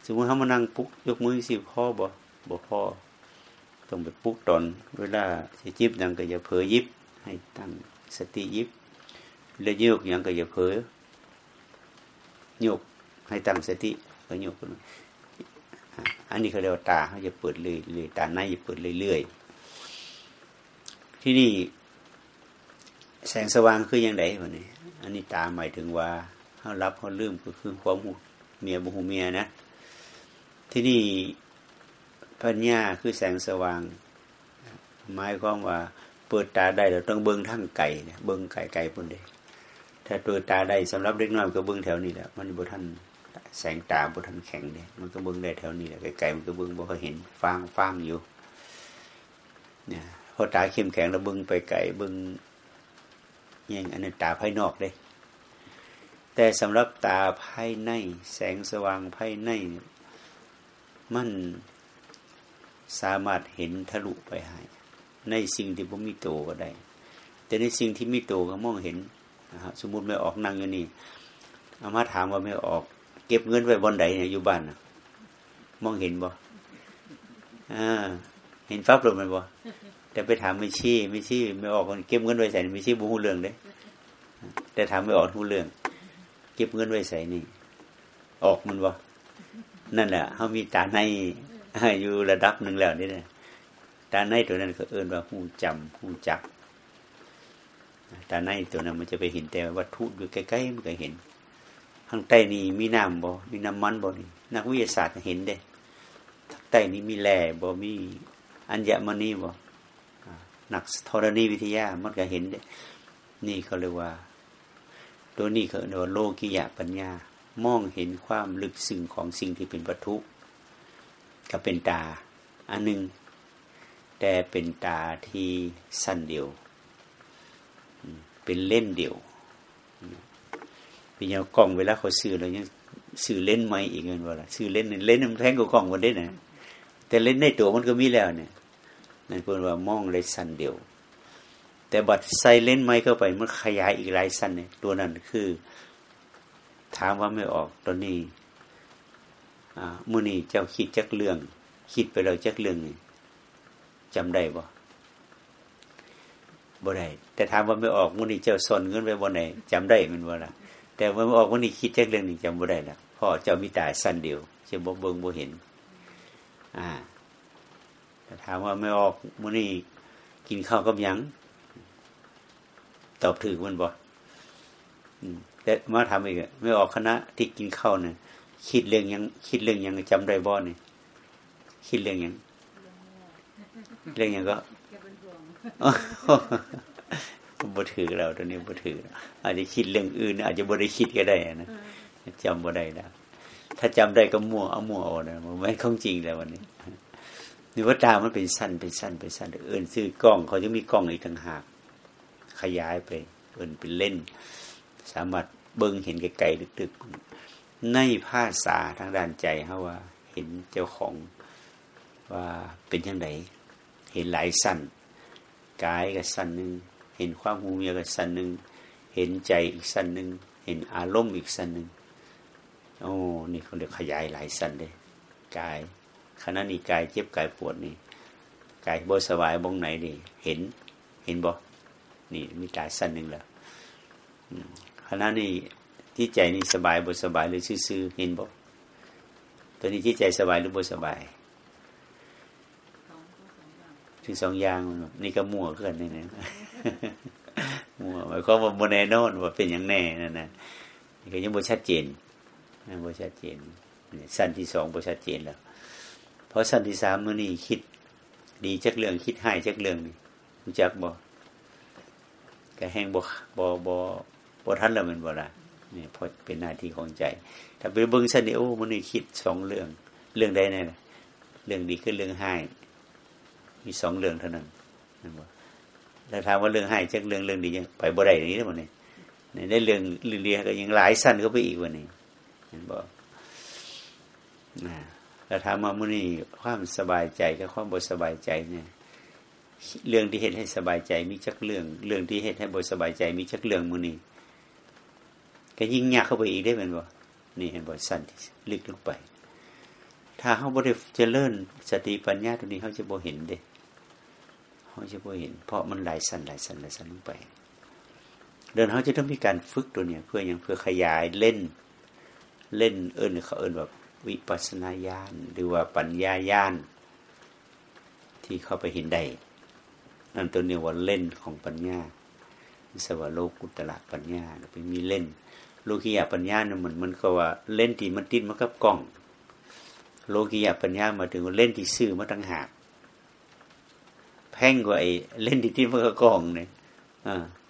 สมมติเขามานั่งปลุกยกมือสิพ่อบ่บ่พ่อต้องไปปลุกตอน เวลาจะยิบยังก็อย่าเผลอยิบ ให้ตั้งสติยิบแล้วโยกยังก็อย่าเผลอ โยกให้ตั้งสติก็โยกอันนี้เขาเรียกว่าตาเขาจะเปิดเลยเลยๆตาในจะเปิดเรื่อยๆที่นี่แสงสว่างคือยังไงวะนี่อันนี้ตาหมายถึงว่าเขารับเขาลืมก็คือความหูเมียบุหูเมียนะ ที่นี่ปัญญาคือแสงสว่างหมายความว่า เปิดตาได้เราต้องเบิ้งทั้งไก่เบิ้งไก่ไก่ปุ่นเด ถ้าเปิดตาได้สำหรับเล็กน้อยก็เบิ้งแถวนี้แหละมันบุท่านแสงตาบุท่านแข็งเนี่ยมันก็เบิ้งได้แถวนี้แหละไก่มันก็เบิ้งบ่ก็เห็นฟางฟางอยู่เนี่ยพอตาเข้มแข็งแล้วเบิ้งไปไก่เบิ้งยังอันนั้นตาภายนอกเลยแต่สำหรับตาภายใน แสงสว่างภายใน มันสามารถเห็นทะลุไปให้ในสิ่งที่ผมมีโตก็ได้ แต่ในสิ่งที่มีโตก็มองเห็น นะสมมุติไม่ออกนั่งอยู่นี่อามาถามว่าไม่ออก เก็บเงินไว้บนไหนเนี่ยอยู่บ้านะมองเห็นบ่อ่าเห็นฟับลงไหมบ่แต่ไปถามไม่ชี้ไม่ชี้ไม่ออกเก็บเงินไว้ใส่ไม่ชี้บุหูเรื่องเด้แต่ถามไม่ออกหูเรื่อง เก็บเงินไว้ใส่นี่ ออกมันบ่นั่นแหละเขามีตาในอยู่ระดับหนึ่งแล้วนี่นะตาในตัวนั้นก็เอิ้นว่าหูจำหูจัก ตาในตัวนั้นมันจะไปเห็นแต่วัตถุอยู่ใกล้ๆมันก็เห็นข้างใต้นี่มีน้ำบ่มีน้ำมันบ่นี่นักวิทยาศาสตร์เห็นเด้ข้างใต้นี้มีแร่บ่มีอัญมณีบ่นักธรณีวิทยามันก็เห็นเด้นี่เขาเรียกว่า ตัวนี้เขาเรียกว่าโลกิยะปัญญา มองเห็นความลึกซึ้งของสิ่งที่เป็นวัตถุก็เป็นตา อันหนึ่งแต่เป็นตาที่สั้นเดียว เป็นเล่นเดียวเป็นยางกล้องเวลาเขาซื้อเรายังซื้อเล่นใหม่อีกเงินว่าละซื้อเล่นเล่นมันแพงกว่ากล้องวันได้นะแต่เล่นในตัวมันก็มีแล้วเนี่ยนั่นคนว่ามองเลยสั้นเดียว แต่บัดใส่เล่นไม้เข้าไปมันขยายอีกหลายสั้นเนี่ยตัวนั้นคือ ถามว่าไม่ออกตอนนี้มื่อนี้เจ้าคิดจักเรื่อง คิดไปแล้วจักเรื่องนี่จำได้บ่บ่ได้ แต่ถามว่าไม่ออกมื่อนี้เจ้าสนเงินไปบ่ไหนจำได้มันบ่ละแต่ว่าไม่ออกมื่อนี้คิดจักเรื่องนี่จำบ่ได้ละพ่อเจ้ามีตาสั้นเดียวจะบ่เบิ่งบ่เห็น อ่าแต่ถามว่าไม่ออกมื่อนี้กินข้าวกับยังตอบถือมันบ่แต่มาทำอีกไม่ออกคณะที่กินข้าวเนี่ยคิดเรื่องยังคิดเรื่องยังจำได้บ่เนี่ยคิดเรื่องยังเรื่องยังก็ บ่ถือเราตอนนี้บ่ถืออาจจะคิดเรื่องอื่น อาจจะบ่ได้คิดก็ได้นะจำบ่ได้แล้วถ้าจำได้ก็มั่วเอามั่วเอานะมันไม่ของจริงแล้ววันนี้นี่ว่าตามันเป็นสั้นเป็นสั้นเป็นสั้นเอินซื้อกล้องเขาจะมีกล้องอีกต่างหาก ขยายไปเอินเป็นเล่น สามารถเบิ้งเห็นไกลๆลึกๆในภาษาทางด้านใจเขาว่า เห็นเจ้าของว่าเป็นยังไงเห็นหลายสั้นกายกับสั้นหนึ่ง เห็นความหูเมียกับสั้นหนึ่งเห็นใจอีกสั้นหนึ่งเห็นอารมณ์อีกสั้นหนึ่งโอ้นี่เขาเรียกขยายหลายสั้นเลยกายขณะนี้กายเจ็บกายปวดนี่กายบ่สบายบงไหนนี่เห็น เห็นบ่นี่มีตาสั้นหนึ่งแล้วขณะนี้ที่ใจนี่สบายบ่สบายหรือซื่อเห็นบ่ตัวนี้ที่ใจสบายหรือบ่สบายถึงสองอย่างนี่ก็มั่วขึ้นนี่นะ มั่วหมายความว่าโมแน่นอนว่าเป็นอย่างแน่นั่นนะนี่ก็ยังบ่ชัดเจนบ่ชัดเจนสั้นที่สองบ่ชัดเจนแล้ว เพราะสั้นที่สามมื่อนี่คิด ดีจักเรื่องคิดให้จักเรื่องนี่รู้จักบ่ก็แห้งบ่บ่บ่บ่ทันแล้วมันบ่ละนี่เพราเป็นหน้าที่ของใจ ถ้าไปเบิ่งสั้นนี่โอ้มื่อนี่คิดสองเรื่อง เรื่องใดเนี่ยเรื่องดีคือเรื่องให้มีสองเรื่องเท่านั้นนั่นบ่ แล้วถามว่าเรื่องให้จักเรื่องเรื่องดียังไปบ่ได้นี้แล้วบ่เนี่ยในเรื่องเรื่องดีก็ยังหลายสั้นก็ไปอีกวันนี้เห็นะแต่ถามมามุนี่ความสบายใจกับความบสบายใจเนี่ย เรื่องที่เหตุให้สบายใจมีจักเรื่อง เรื่องที่เหตุให้บสบายใจมีจักเรื่องมุนี่ก็ยิ่งยากเข้าไปอีกได้เป็นบ่นี่เห็นบ่สั้นลึกลงไป ถ้าเขาบริเจริญสติปัญญาตรงนี้เขาจะบ่เห็นเด้ เขาจะบ่เห็น เพราะมันไหลสั้นหลสั้นหลสั้นลงไป เดินเขาจะต้องมีการฝึกตัวเนี้ยเพื่อยังเพื่อขยายเล่น เล่นเอิญเขาเอิญแบบวิปัสนาญาณหรือว่าปัญญาญาณที่เข้าไปเห็นได้นั่นตัวเนี้ว่าเล่นของปัญญาสวโลกุตละปัญญาไปมีเล่นโลกียปัญญาเนี่ยเหมือนมันก็ว่าเล่นที่มันติดมันกับกล้อง โลกียปัญญามาถึงเล่นที่ซื่อมาตั้งหาก แพ่งกว่าไอ้เล่นที่ที่มันก็กองเนี่ย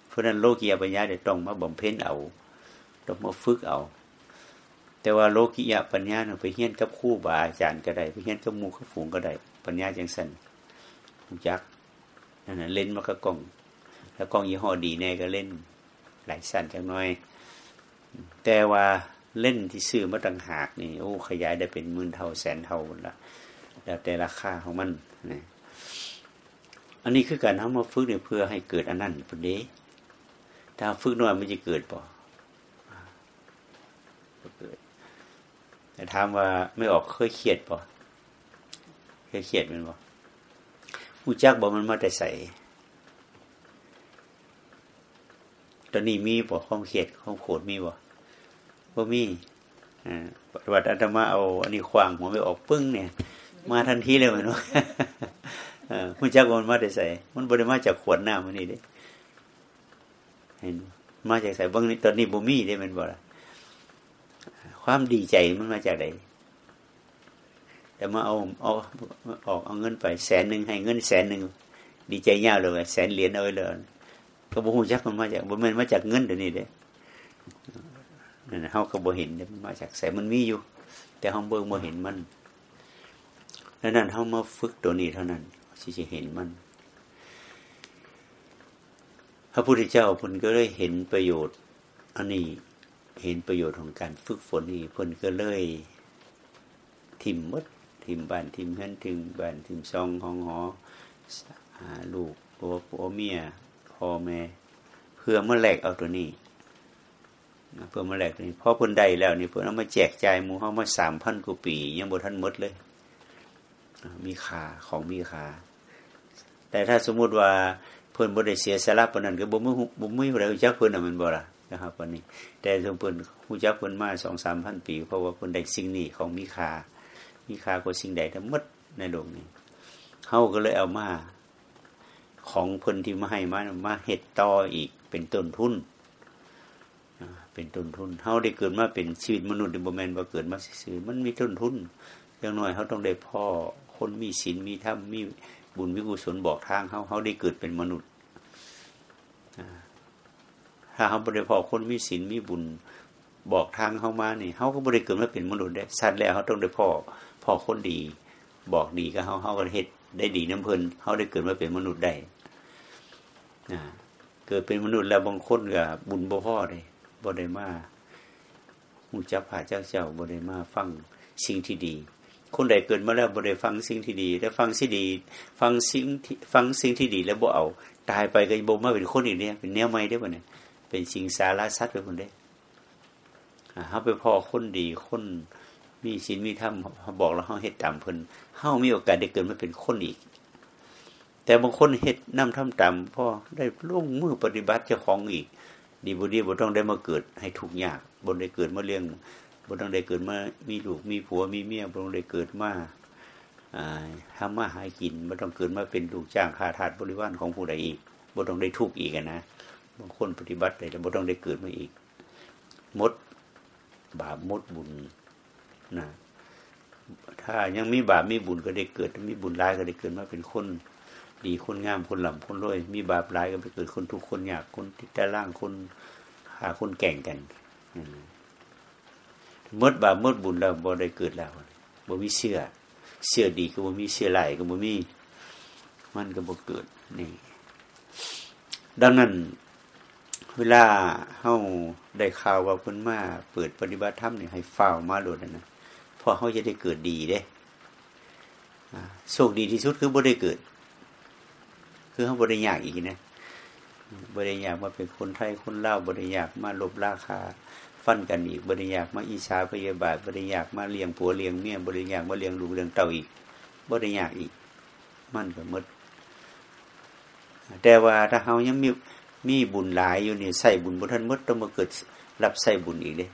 เพราะนั้นโลกียปัญญาเดี๋ยต้องมาบ่มเพ็ญเอาต้องมาฝึกเอา แต่ว่าโลกียปัญญาเนี่ยไปเฮียนกับคู่บาอาจารย์ก็ได้ไปเฮียนกับมูกับฝูงก็ได้ ปัญญาจังสันจักนั่นเล่นมันก็กองแล้วกองยี่ห้อดีแน่ก็เล่นหลายสั้นจังน้อย แต่ว่าเล่นที่ซื้อมาต่างหากนี่โอ้ขยายได้เป็นหมื่นเท่าแสนเท่าละแล้วแต่ราคาของมันนะ อันนี้คือการทำมาฝึกเนี่ยเพื่อให้เกิดอันนั้นพอดีถ้าฝึกน้อยมันจะเกิดป่เกิด แต่ถามว่าไม่ออกเคยเครียดป่เคยเครียดมันป่ผู้จักบอกมันมาแต่ใส่ตอนนี้มีป่ความเครียดความโกรธมีป่บ่มีอ่าปฏิบัติอาตมาเอาอันนี้ขวางหัวไปออกปึ้งเนี่ย มาทันทีเลยมันว่า ผู้จักมันมาแต่ใส่มันบริมาจากขวดน้ำมันนี่เด้เห็นมาจากใส่บางนี้ตอนนี้บ่มีได้มันบ่ละความดีใจมันมาจากไหนแต่มาเอาเอาออกเอาเงินไปแสนหนึ่งให้เงินแสนหนึ่งดีใจยาวเลยแสนเหรียญเอาไว้เลยก็บ่ฮู้จักมันมาจากบ่ม่นมาจากเงินเดี๋ยวนี้เด้นั่นเฮาก็บ่เห็นมันมาจากแสนมันมีอยู่ แต่เฮาเบิ่งบ่เห็นมันดังนั้นเฮามาฝึกตัวนี้เท่านั้น ที่จะเห็นมัน พระพุทธเจ้าเพิ่นก็เลยเห็นประโยชน์อันนี้เห็นประโยชน์ของการฝึกฝนนี่เพิ่นก็เลยทิมมดทิมบ้านทิมเฮือนทิมบ้านทิมซองห้องหอหาลูกผัวผัวเมียพ่อแม่เพื่อเมื่อแลกเอาตัวนี้เพื่อมาแลกนี้พอพิ่นได้แล้วนี่เพิ่นเอามาแจกจ่ายมู่เฮามาสามพันกว่าปี ยังบ่ทันมดเลย มีค่าของมีค่า แต่ถ้าสมมุติว่าเพิ่นบ่ได้เสียสละปานนั้นก็บ่มีบ่มีผู้ใดรู้จักเพิ่นน่ะมันบ่ล่ะนะครับวันนี้ แต่สมเพิ่นรู้จักเพิ่นมา2-3,000ปี เพราะว่าเพิ่นได้สิ่งนี้ของมีค่ามีค่ากว่าสิ่งใดทั้งหมดในโลกนี้เฮาก็เลยเอามาของเพิ่นที่มาให้มามาเฮ็ดต่ออีกเป็นต้นทุนเป็นต้นทุนเฮาได้เกิดมาเป็นชีวิตมนุษย์บ่แม่นว่าเกิดมาซื่อมันมีต้นทุนอย่างน้อยเฮาต้องได้พ่อคนมีศีลมีธรรมมี บุญวิกุศลบอกทางเขาเขาได้เกิดเป็นมนุษย์ถ้าเขาบริพอคนมีศีลมีบุญบอกทางเขามานี่เขาก็บริเกิดมาเป็นมนุษย์ได้สัตว์แล้วเขาต้องได้พ่อพ่อคนดี บอกดีก็เขาเขาก็เฮ็ดได้ดีน้ำเพลินเขาได้เกิดมาเป็นมนุษย์ได้เกิดเป็นมนุษย์แล้วบางคนก็บุญบ่พ่อเลยบ่ได้มาหูจับผาเจ้าเจ้าบ่ได้มาฟังสิ่งที่ดี คนใดเกิดมาแล้วบ่ได้ฟังสิ่งที่ดี แล้วฟังสิ่งดี ฟังสิ่งที่ฟังสิ่งที่ดีแล้วบ่เอาตายไปก็บ่มาเป็นคนอีกเนี่ยเป็นแนวใหม่ได้บ่เนี่ยเป็นสิ่งสาระสัตว์ไปคนได้เฮาไปพ่อคนดีคนมีศีลมีธรรมบอกแล้วเฮาเฮ็ดตามเพิ่นเฮามีโอกาสได้เกิดมาเป็นคนอีก แต่บางคนเฮ็ดนำทำตามพ่อได้ลงมือปฏิบัติเจ้าของอีก ดีบ่ดีบ่ต้องได้มาเกิดให้ทุกข์ยากบ่ได้เกิดมาเลี้ยง บ่ต้องได้เกิดมา มีลูกมีผัวมีเมียบ่ต้องได้เกิดมาทำมาหากินบ่ต้องเกิดมาเป็นลูกจ้างข้าทาสบริวารของผู้ใดอีกบ่ต้องได้ทุกข์อีกนะบางคนปฏิบัติได้แต่บ่ต้องได้เกิดมาอีกมดบาปมดบุญนะถ้ายังมีบาปมีบุญก็ได้เกิด มีบุญร้ายก็ได้เกิดมาเป็นคนดีคนงามคนหล่ำคนรวย มีบาปร้ายก็ไปเกิดคนทุกคนยากคนติดแต่ล่างคนหาคนแก่งกัน มดบาปมดบุญแล้วบ่ได้เกิดแล้วบ่มีเชื่อเชื่อดีก็บ่มีเชื่อไหลก็บ่มีมันก็บ่เกิดนี่ ดังนั้น เวลาเฮาได้ข่าวว่าเพิ่นมาเปิดปฏิบัติธรรมนี่ให้เฝ้ามาโลดนะเพราะเฮาจะได้เกิดดีเด้โชคดีที่สุดคือบ่ได้เกิด คือเฮาบ่ได้ยากอีกนะบ่ได้ยากมาเป็นคนไทยคนลาวบ่ได้ยากมาลบราคา ฟันกันอีกบริยากมาอิชาพยาบาทบริยากมาเลี้ยงผัวเลี้ยงเมียบริยากมาเลี้ยงลูกเลี้ยงเต่าอีกบริยากอีก มันก็มด แต่ว่าถ้าเฮายังมีมีบุญหลายอยู่นี่ใส่บุญบุท่านมดต้องมาเกิดรับใส่บุญอีกเด้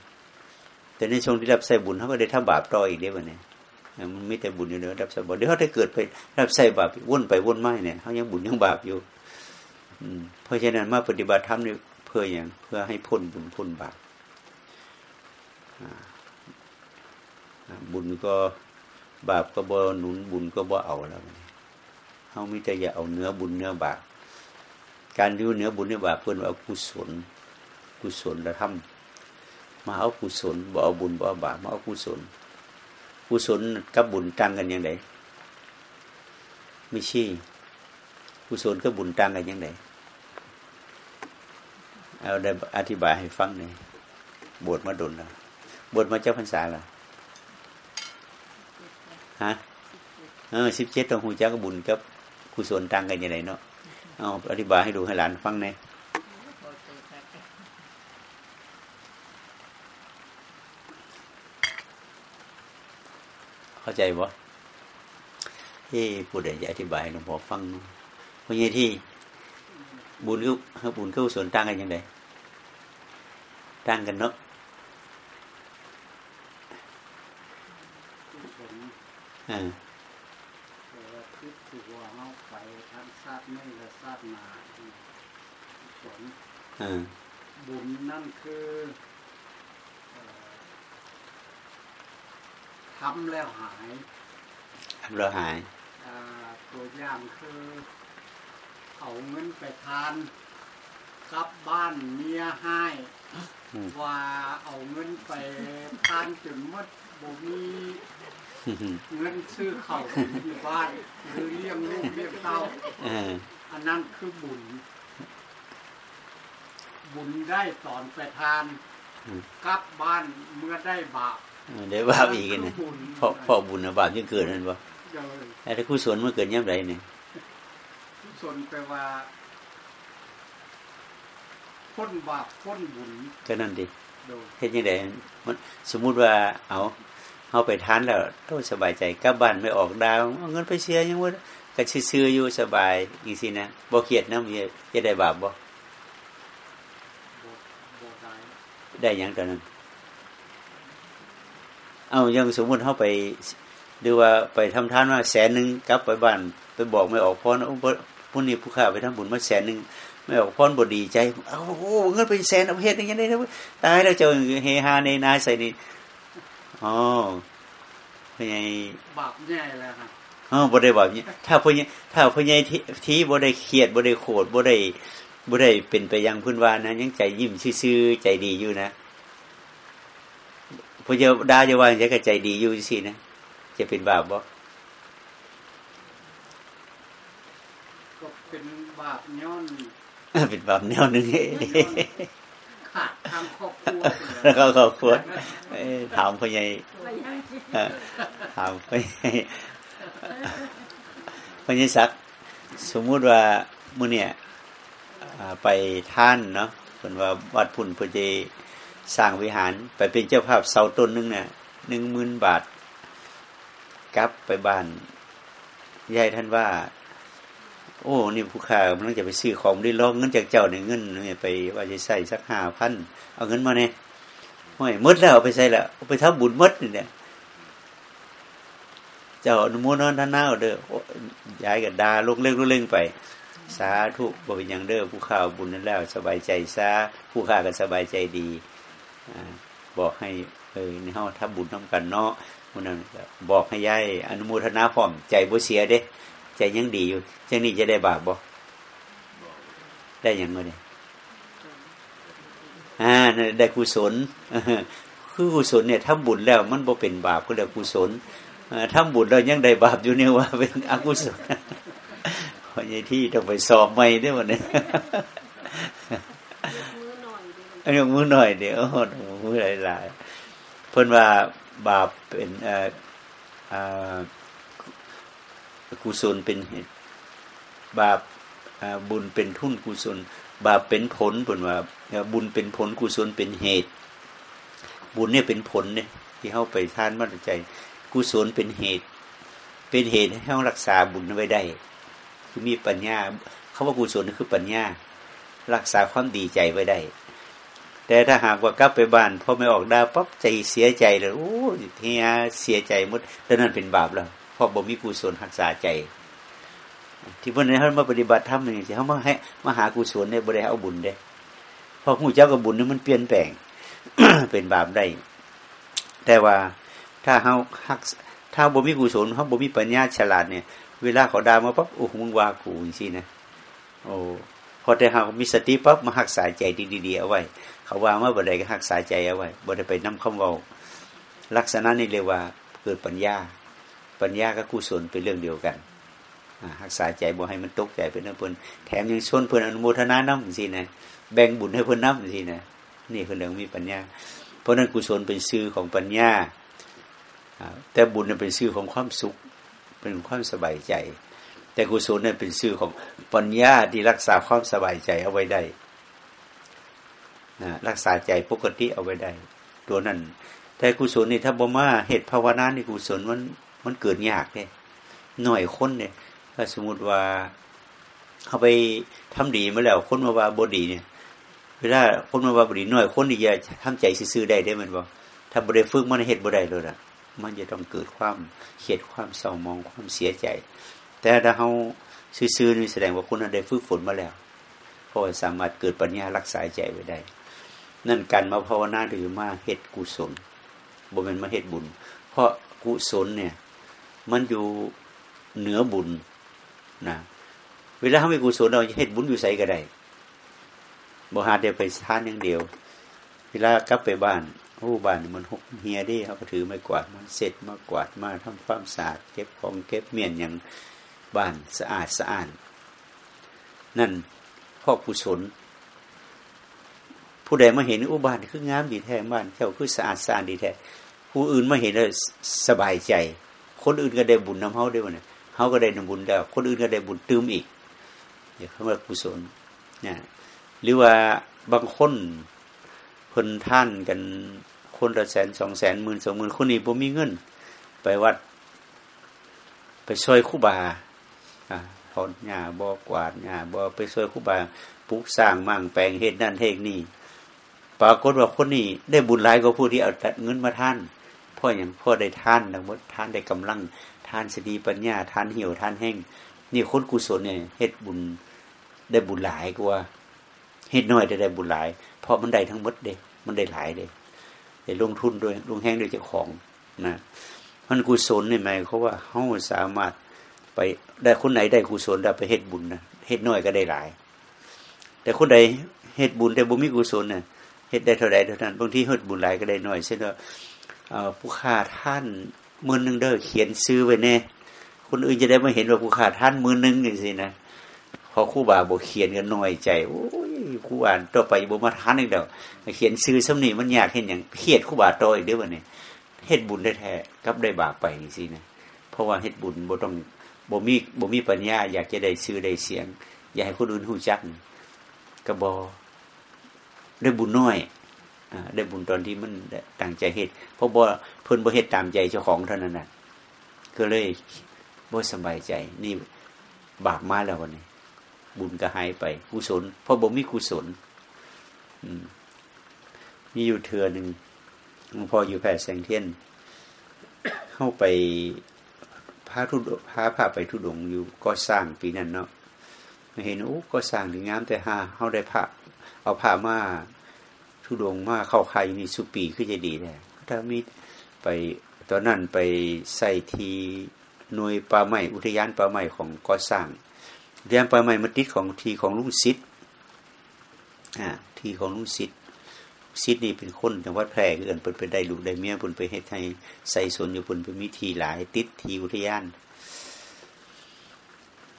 แต่ในช่วงที่รับใส่บุญเขาก็ได้ทำบาปต่ออีกได้บ่เนี่ยมันไม่แต่บุญอยู่เด้อรับใส่บุญเดี๋ยวเขาได้เกิดไปรับใส่บาปวนไปวนไมาเนี่ยเขายังบุญยังบาปอยู่ อืมเพราะฉะนั้นมาปฏิบัติธรรมนี่เพื่ออย่างเพื่อให้พ้นบุญพ้นบาป บุญก็บาปก็บ่หนุนบุญก็บ่เอาแล้วเฮามีแต่อย่าเอาเนื้อบุญเนื้อบาปการอยู่เนื้อบุญเนื้อบาปเพิ่นว่ากุศล กุศลละธรรมาเอากุศลบ่เอาบุญบ่เอาบาปมาเอากุศล กุศลกับบุญต่างกันยังไงไม่ชี้กุศลกับบุญต่างกันยังไงเอาได้อธิบายให้ฟังหน่อยบวชมาดนแล้ว บวชมาเจ้าพรรษาล่ะฮะเออสิบเจ็ดต้องหูจักบุญกับกุศลต่างกันยังไงเนาะเอาอธิบายให้ดูให้หลานฟังหน่อยเข้าใจบ่เฮ้พูดอะอธิบายหลวงพ่อฟังเพราะงี้ที่บุญกับบุญกับกุศลต่างกันยังไงต่างกันเนาะ ผล อ่าแต่ว่าคิดถือว่าเอาไปทั้งชาตินี้และชาติหน้าผลอ่าบุญนั่นคือเอ่อทำแล้วหายทำเราหายอ่าตัวอย่างคือเอาเงินไปทานกลับบ้านเมียให้อืมว่าเอาเงินไปทานจนหมดบ่มี เงินซื้อข้าวกินที่บ้านหรือเลี้ยงลูกเลี้ยงเต้าอ่าอันนั้นคือบุญ บุญได้ตอนไปทาน กลับบ้านเมื่อได้บาปเดี๋ยวบาปอีกนะคืบุญเพราะเพราะบุญกับบาปยังเกิดนั่นบ่เดี๋ยวแต่ถ้ากุศลมันเกิดย่ำไรเนี่ยกุศลแปลว่าพ้นบาปพ้นบุญก็นั่นดิโดยเฮ็ดยังไงมันสมมุติว่าเอา เอาไปทานแล้วต้องสบายใจกลับบ้านไม่ออกดาวเอาเงินไปเสียยังว่าก็ซื่อๆอยู่สบายอีสินะบ่เครียดนำจะจะได้บาปบ่ได้ยังตอนนั้น เอายังสมมติเฮาไปดูว่าไปทำทานว่าแสนหนึ่งกลับไปบ้านไปบอกไม่ออกพรโอ้บ่ผู้นี้ผู้ข้าไปทำบุญมาแสนหนึ่งไม่ออกพรบ่ดีใจ เอาโอ้เงินเป็นแสนเอาเฮ็ดอย่างนี้ได้ตายแล้วเจ้าเฮฮาในนาใส่นี่ อ๋อพ่อใหญ่บาปใหญ่แล้วฮะอ๋อบ่ได้แบบนี้ถ้าพ่อใหญ่ถ้าพ่อใหญ่ที่ที่บ่ได้เครียดบ่ได้โกรธบ่ได้บ่ได้เป็นไปอย่างเพิ่นว่านะยังใจยิ้มซื่อๆใจดีอยู่นะพ่อจะด่าจะว่าจะก็ใจดีอยู่สินะจะเป็นบาปบ่ก็เป็นบาปย้อนเป็นบาปแนวหนึงขาดทางครอบครัวแล้วก็ขอบคุณเอ้ยถามพ่อใหญ่เอ่อถามพ่อใหญ่พ่อใหญ่ศักดิ์สมมุติว่ามื้อเนี่ยไปท่านเนาะเพิ่นว่าวัดพุ่นพิ่นจะสร้างวิหารไปเป็นเจ้าภาพเสาต้นหนึงเนี่ย10,000บาทกลับไปบ้านยายท่านว่า โอ้ นี่ผู้ค้ากำลังจะไปซื้อของได้ลองเงินจากเจ้าในยเงินเนี่ยไปว่าจะใส่สักห้าพันเอาเงินมาเนี่ยห้อยมดแล้วเอาไปใส่ล้วเอาไปทำบุญมดนี่เนี่ย เจ้าอนุโมทนาท่านนาเอาเด้อโอ้ายกับดาลูกเล็กลูกเล่งไป สาธุบ่เป็นหยังเด้อผู้ข้าบุญนั้นแล้ว สบายใจซาผู้ข้าก็สบายใจดีอบอกให้เออในเฮาทำบุญนํกันเนาะมื้อนั้นบอกให้ย้ายอนุโมทนาพร้อมใจบ่เสียเด้ ใจยังดีอยู่จังนี้จะได้บาปบ่ได้หยังบ่เนี่ยอ่าได้กุศลคือกุศลเนี่ยทำบุญแล้ว มันบ่เป็นบาปก็เรียกกุศลเอ่อทำบุญแล้วยังได้บาปอยู่เนี่ยว่าเป็นอกุศลเพอย่างที่ต้องไปสอบใหม่ด้อวันนี้อันนี้มือหน่อยเดี๋ยวมือหลายๆเพิ่นว่าบาปเป็นอ่อเอ่อ กุศลเป็นเหตุบาปบุญเป็นทุนกุศล บาปเป็นผลเพิ่นว่าบุญเป็นผลกุศลเป็นเหตุ บุญเนี่ยเป็นผลเนี่ยที่เฮาไปทานมั่นใจ กุศลเป็นเหตุ เป็นเหตุให้เฮารักษาบุญไว้ได้ คือมีปัญญาเขาว่ากุศลนี่คือปัญญา รักษาความดีใจไว้ได้ แต่ถ้าหากว่ากลับไปบ้านพอไม่ออกดาปั๊บใจเสียใจเลยโอ้เฮียเสียใจหมดแล้วนั่นเป็นบาปแล้ว เพราะบ่มีกุศลรักษาใจ ที่เพิ่นให้เฮามาปฏิบัติธรรมนี่สิเฮามาให้มาหากุศลเนี่ยบ่ได้เอาบุญเด้เพราะผู้เจ้ากับบุญนี่มันเปลี่ยนแปลง เป็นบาปได้ แต่ว่าถ้าเฮารักถ้าบ่มีกุศลเขาบ่มีปัญญาฉลาดเนี่ย เวลาเขาด่ามาปั๊บโอ้มึงว่ากูจริงๆนะโอ้พอแต่หามีสติปั๊บมาหักสายใจดีๆเอาไว้ เขาว่าเมื่อบ่ได้ก็หักสายใจเอาไว้บ่ได้ไปนำคำเว้าลักษณะนี้เรียกว่าเกิดปัญญา ปัญญากับกุศลเป็นเรื่องเดียวกันหักษาใจบ่ให้มันตกใจเป็นเพิ่นแถมยังชวนเพิ่นอนุโมทนาน้ำสินะแบ่งบุญให้เพิ่นน้ำสินะนี่คือเรื่องมีปัญญา เพราะนั้นกุศลเป็นชื่อของปัญญาแต่บุญเป็นชื่อของความสุข เป็นความสบายใจ แต่กุศลเนี่ยเป็นชื่อของปัญญาที่รักษาความสบายใจเอาไว้ได้นะรักษาใจปกติเอาไว้ได้ ตัวนั้น แต่กุศลนี่ถ้าบ่มาเหตุภาวนาในกุศลมัน มันเกิดยากเนี่ยหน่อยคนเนี่ยถ้าสมมติว่าเขาไปทำดีมาแล้ว คนมาว่าบดีเนี่ย เวลาคนมาว่าบดีหน่อยคนนี่จะทำใจซื่อได้ได้มันบอกถ้าบริฝึกมันเหตุบได้เลยล่ะ มันจะต้องเกิดความเขียดความเศร้ามองความเสียใจ แต่ถ้าเขาซื่อๆนี่แสดงว่าคุณได้ฝึกฝนมาแล้วเพราะสามารถเกิดปัญญารักษาใจไว้ได้ นั่นการมาภาวนาหรือมาเหตุกุศลบ่เป็นมาเหตุบุญ เพราะกุศลเนี่ย มันอยู่เหนือบุญนะเวลาเขาไม่กุศลเราเหตุบุญอยู่ใส่ก็ได้บ่หาเดียวไปทานอย่างเดียว เวลากลับไปบ้านโอ้บ้านมันหกเฮียดิเขาก็ถือไม้กวาดมาเสร็จมากวาดมาทำความสะอาดเก็บของเก็บเมียนอย่างบ้านสะอาดสะอาดนั่นพ่อกุศลผู้ใดมาเห็นอุบานคืองามดีแท้บ้านเจ้าคือสะอาดสะอาดดีแท้ผู้อื่นมาเห็นแล้วสบายใจ คนอื่นก็ได้บุญน้ำเขาได้วันนี้เขาก็ได้บุญแล้ว คนอื่นก็ได้บุญตืมอีกเดี๋ยวเขาเรียกกุศลนี่หรือว่าบางคนเพิ่นท่านกันคนละแสนสองแสนหมื่นสองหมื่นคนนี้ผมมีเงิน ไปวัด ไปช่วยคู่บาอ่าถอนหญ้าบ่กวาดหญ้าบ่ไปช่วยคู่บาปลูกสร้างมั่งแปลงเฮ็ดนั่นเฮ็ดนี่ปรากฏว่าคนนี้ได้บุญหลายกว่าผู้ที่เอาเงินมาท่าน พ่ออย่างพ่อได้ท่านทั้งหมดท่านได้กำลังท่านสติปัญญาท่านเหี่ยวท่านแห้งนี่คนกุศลเนี่ยเฮ็ดบุญได้บุญหลายกว่าเฮ็ดน้อยได้ได้บุญหลาย เพราะมันได้ทั้งหมดเด้มันได้หลายเด้ได้ลงทุนด้วยลงแห้งด้วยเจ้าของนะมันกุศลเนี่ยหมายเขาว่าเฮาสามารถไปได้คนไหนได้กุศลได้ไปเฮ็ดบุญนะเฮ็ดน้อยก็ได้หลาย แต่คนใดเฮ็ดบุญแต่บ่มีกุศลเนี่ยเฮ็ดได้เท่าใดเท่านั้นบางทีเฮ็ดบุญหลายก็ได้น้อยเช่นว่า ผู้ฆ่าท่านมือหนึ่งเด้อเขียนซื้อไว้แน่คนอื่นจะได้มาเห็นว่าผู้ขาดท่านมือหนึ่งนี่สินะพอคู่บาบอกเขียนกันน้อยใจโอ้ยคู่อ่านต่อไปบ่มาท่านอีกเดียวเขียนซื้อสำนีมันยากเห็นอย่างเครียดคู่บาต่ออีกเด้อวันนี้เฮ็ดบุญได้แท้กับได้บาปไปสินะเพราะว่าเฮ็ดบุญบ่ต้องบ่มีบ่มีปัญญา อยากจะได้ซื้อได้เสียง อยากให้คนอื่นหู้จักก็บ่ได้บุญน้อย ได้บุญตอนที่มันตั้งใจเฮ็ดเพราะบ่เพิ่นบ่เฮ็ดตามใจเจ้าของเท่านั้นน่ะก็เลยบ่สบายใจ นี่บาปมาแล้ววันนี้ บุญก็หายไปกุศลเพราะบ่มีกุศลมีอยู่เทือหนึ่งหลวงพ่ออยู่แผ่แสงเทียน เข้าไปพาทุดพาพาไปทุดงอยู่ก็สร้างปีนั้นเนาะเห็นโอ้ก็สร้างถึงงามแต่ห้าเข้าได้พระเอาผ้ามา ทุดงมากเข้าใครมีสุปีขึ้นจะดีแล้ถ้ามีไปตอนนั้นไปใส่ทีหน่วยป่าไม้อุทยานป่าไม้ของก่อสร้างอุทยนป่าไม้มาติดของทีของลุงซิดอ่าทีของลุงซิดซิดนี่เป็นคนจังหวัดแพร่เกินเปิดไปได้ลูกได้เมียเปิดไปเฮ็ดให้ใส่สนอยู่เปิดไปมีทีหลาย ติดทีอุทยาน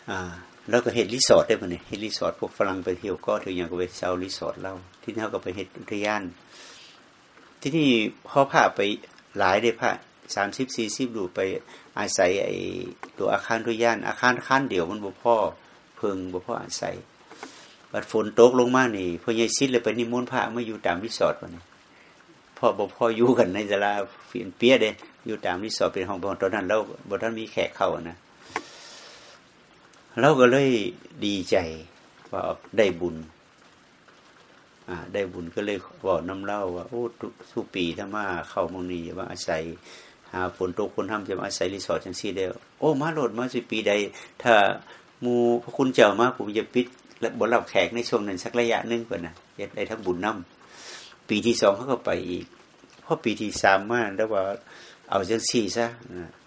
อ่า แล้วก็เห็ดรีสอร์ทได้ปะเนี่ยเห็ดรีสอร์ทพวกฝรั่งไปเที่ยวก็ถืออย่างก็ไปเช่ารีสอร์ทเล่าที่นี่เขาก็ไปเห็ดอุทยาน ที่นี่พ่อพาไปหลายได้พระสามสิบสี่สิบดูไปอาศัยไอ้ตัวอาคารทุยาน อาคารคันเดียวมันบ่พ่อเพิงบ่พ่ออาศัย บัดฝนตกลงมานี่พ่อใหญ่ซิดเลยไปนิมนต์พระมาอยู่ตามรีสอร์ทวันนี้พ่อบ่พ่ออยู่กันในสลาเฟียนเปียเด้อยู่ตามรีสอร์ทเป็นห้องตอนนั้นแล้วบ่ท่านมีแขกเข้านะ เราก็เลยดีใจว่าได้บุญได้บุญก็เลยบอกน้ำเล่าว่าโอ้สุปีถ้ามาเข้ามงนี้ว่าอาศัยหาฝนตกคนทำจะมาอาศัยรีสอร์ทจังซี่ได้โอ้มาโหลดมาสิปีใด ถ้ามูพระคุณเจ้ามาผมจะปิดและบนรับแขกในช่วงนั้นสักระยะนึงก่อนนะจะได้ทั้งบุญน้ำปีที่สองเขาก็ไปอีกพราะปีที่สามมาแล้วว่าเอาจังสี่ซะ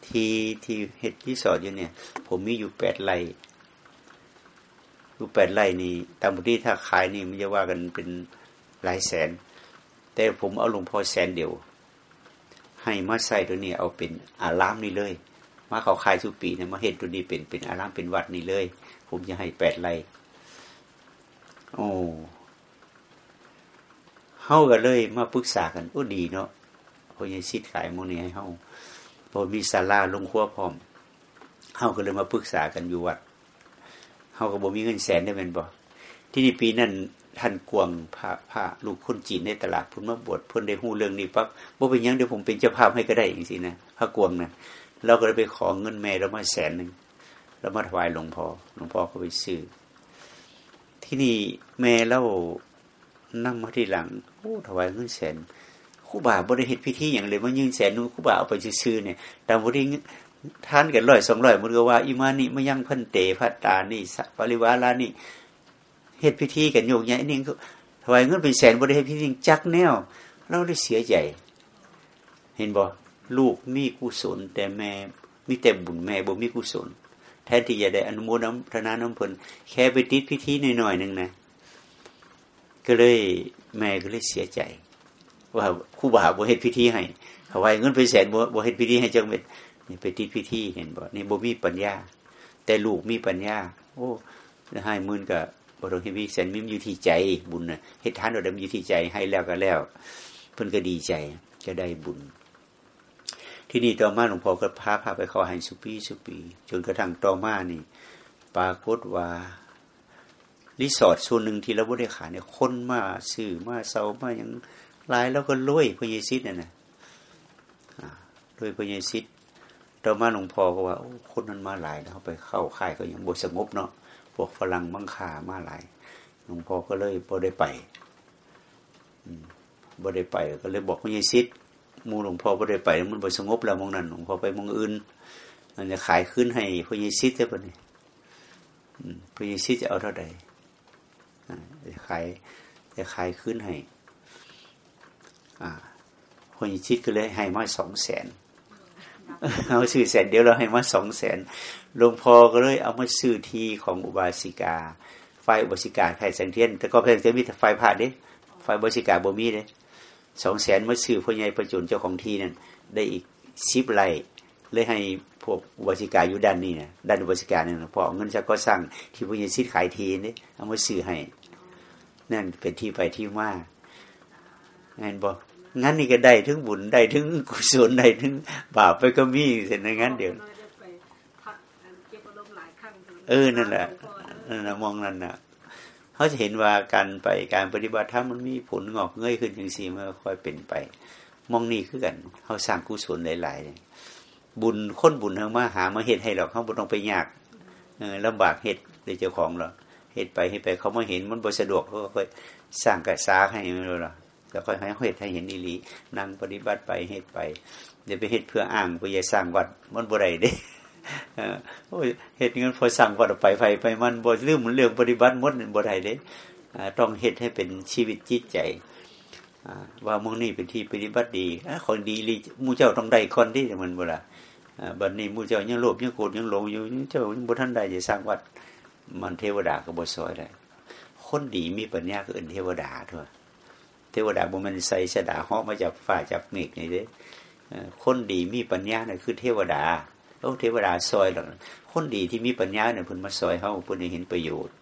ที่ที่เฮ็ดที่สอดอยู่เนี่ย ผมมีอยู่แปดไร่ อยู่แปดไร่นี่ตามที่ถ้าขายนี่มันจะว่ากันเป็นหลายแสน แต่ผมเอาหลวงพ่อแสนเดียว ให้มาใส่ตัวนี้เอาเป็นอารามนี่เลย มาเขาขายทุกปีเนี่ยมาเห็นตัวนี้เป็นเป็นอารามเป็นวัดนี่เลย ผมจะให้แปดไร่โอ้เฮากันเลยมาปรึกษากันโอ้ดีเนาะพอยังซิดขายโมนี่ให้เฮาพอมีศาลาลงครัวพร้อมเฮาก็เลยมาปรึกษากันอยู่วัด เฮาก็บ่มีเงินแสนได้เป็นบ่ที่นี่ปีนั้นท่านกวงพระพระลูกคนจีนในตลาดพุ่นมาบวชเพิ่นได้ฮู้เรื่องนี้ปั๊บบ่เป็นยังเดี๋ยวผมเป็นเจ้าภาพให้ก็ได้จังซี่นะพระกวงนะเราก็เลยไปขอเงินแม่แล้วมาแสนหนึ่งแล้วมาถวายหลวงพ่อหลวงพ่อก็ไปซื้อที่นี่แม่เล่านั่งมาที่หลังโอ้ถวายเงินแสนครูบาบริเหตุพิธีอย่างเลยมันยืนแสนนู้ครูบาเอาไปซื้อเนี่ยแต่บริ ท่านกันร้อยสองร้อยมันก็ว่าอิมานิมายังพันเตพัตตานี่สัปริวารานี่เหตุพิธีกันโยกใหญ่นี่ถวายเงินเป็นแสนบริเหตุพิธีจักแนวเราได้เสียใจ เห็นบ่ลูกมีกุศล แต่แม่มีแต่บุญแม่บ่มีกุศล แทนที่จะได้อนุโมทนาน้ำผลแค่ไปติดพิธีหน่อยๆหนึ่งนะ ก็เลยแม่ก็เลยเสียใจ ว่าคู่บ่าวบ่เฮ็ดพิธีให้ถวายเงินไปแสนบ่บ่เฮ็ดพิธีให้จังเม็ด นี่ไปติดพิธีเห็นบ่นี่บ่มีปัญญา แต่ลูกมีปัญญา โอ้ให้มื่นก็บ่ต้องเฮมีแสนมีอยู่ที่ใจ บุญนะเฮ็ดทานเอาได้อยู่ที่ใจให้แล้วก็แล้ว เพิ่นก็ดีใจจะได้บุญ ที่นี่ต่อมาหลวงพ่อก็พาพาไปขอให้สุปีสุปี จนกระทั่งต่อมานี่ ปรากฏว่ารีสอร์ทส่วนหนึ่งที่เราไม่ได้ขายเนี่ยคนมาซื้อมาเซามาอย่างหลายแล้วก็รวยพญซิดเนี่ยนะรวยพญซิด ต่อมาหลวงพ่อก็ว่าคนนั้นมาหลายแล้วไปเข้าค่ายก็ยังบสงบเนาะพวกฝรั่งมังคามาหลายหลวงพ่อก็เลยบ่ได้ไปบ่ได้ไปก็เลยบอกพญซิดมูหลวงพ่อบ่ได้ไป มันบ่สงบแล้วมองนั้นหลวงพ่อไปมองอื่นมันจะขายขึ้นให้พญซิดได้ปะเนี่ยพญซิดจะเอาเท่าใดจะขายจะขายขึ้นให้คนชิดก็เลยให้มาสองแสน เอาซื้อแสนเดียวเราให้มาสองแสนหลวงพ่อก็เลยเอามาซื้อที่ของอุบาสิกา ไฟอุบาสิกาไทยสังเทียน แต่ก็เพียงแต่มีไฟผ่าเด้ไฟอุบาสิกาบ่มีเด้สองแสนมาซื้อพ่อใหญ่ประจุนเจ้าของที่นั่นได้อีกสิบไร่เลยให้พวกอุบาสิกาอยู่ด้านนี้นะด้านอุบาสิกาเนี่ยพอเงินจะก็สั่งที่พ่อใหญ่ซิดขายทีนี่เอามาซื้อให้ นั่นเป็นที่ไปที่มางั้นบอก งั้นนี่ก็ได้ถึงบุญได้ถึงกุศลได้ถึงบาปไปก็มีเสร็จในงั้นเดี๋ยวเออนั่นแหละนั่นแหละมองนั่นน่ะเขาจะเห็นว่าการไปการปฏิบัติธรรมมันมีผลงอกเงยขึ้นอย่างสี่มันค่อยเป็นไป มองนี่คือกันเขาสร้างกุศลหลายๆบุญค้นบุญทางมาหามาเหตุให้หรอกเขาบุต้องไปยากลำบากเหตุในเจ้าของหรอกเหตุไปเหตุไปเขามาเห็นมันบ่สะดวกเขาก็ค่อยสร้างกระซาให้ไม่รู้หรอ แล้วค่อยให้เหตุให้เห็นดีลีนั่งปฏิบัติไปเหตุไปเดี๋ยวไปเหตุเพื่ออ้างไปยายสร้างวัดมันบ่ได้เด้โอ้ยเหตุเงินพอสั่งวัดไปไปไปมันบ่เรื่องมันเรื่องปฏิบัติมดบ่ได้เด้ต้องเหตุให้เป็นชีวิตจิตใจว่ามึงนี่เป็นที่ปฏิบัติดีคนดีลีมูเจ้าต้องได้คนที่มันบ่ละบัดนี้มูเจ้ายังโลภยังโกรธยังหลงอยู่เจ้ายังบ่ทันได้จะสร้างวัดมันเทวดาก็บ่ซอยได้คนดีมีปัญญาก็อื่นเทวดาทั่ว เทวดาบ่มันใส่สดาเหาะมาจากฝ่าจากเมฆนี่เด้คนดีมีปัญญาเนี่ยคือเทวดาโอ้เทวดาซอยหรอกคนดีที่มีปัญญาเนี่ยเพิ่นมาซอยเฮาเพิ่นเห็นประโยชน์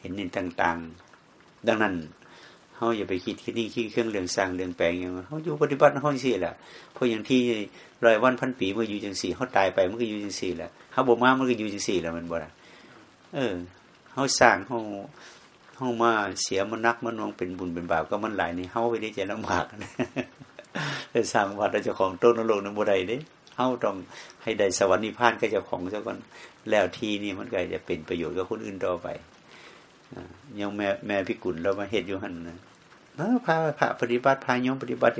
เห็นนินต่าง ๆ ดังนั้นเฮาอย่าไปคิดคิดนี่คิดเครื่องเรื่องสร้างเรื่องแปลงอย่างเฮาอยู่ปฏิบัติเฮาสิแหละเพราะอย่างที่ร้อยวันพันปีเมื่ออยู่จังสี่เฮาตายไปมันก็อยู่จังสี่แหละเฮาบ่มามันก็อยู่จังสี่แหละมันบ่ล่ะเออเขาสร้างเขา เขามาเสียมันนักมันนองเป็นบุญเป็นบาปก็มันหลายนี่เขาไปได้ใจลำบากนะแต่สร้างวัดเจ้าของต้นนรกนั้นบ่ได้เด้เขาต้องให้ได้สวรรค์นิพพานก็เจ้าของเจ้าก่อนแล้วทีนี่มันก็จะเป็นประโยชน์กับคนอื่นต่อไปยังแม่แม่พิกุลเรามาเห็ดอยู่หันนะพาพระปฏิบัติพายงปฏิบัติ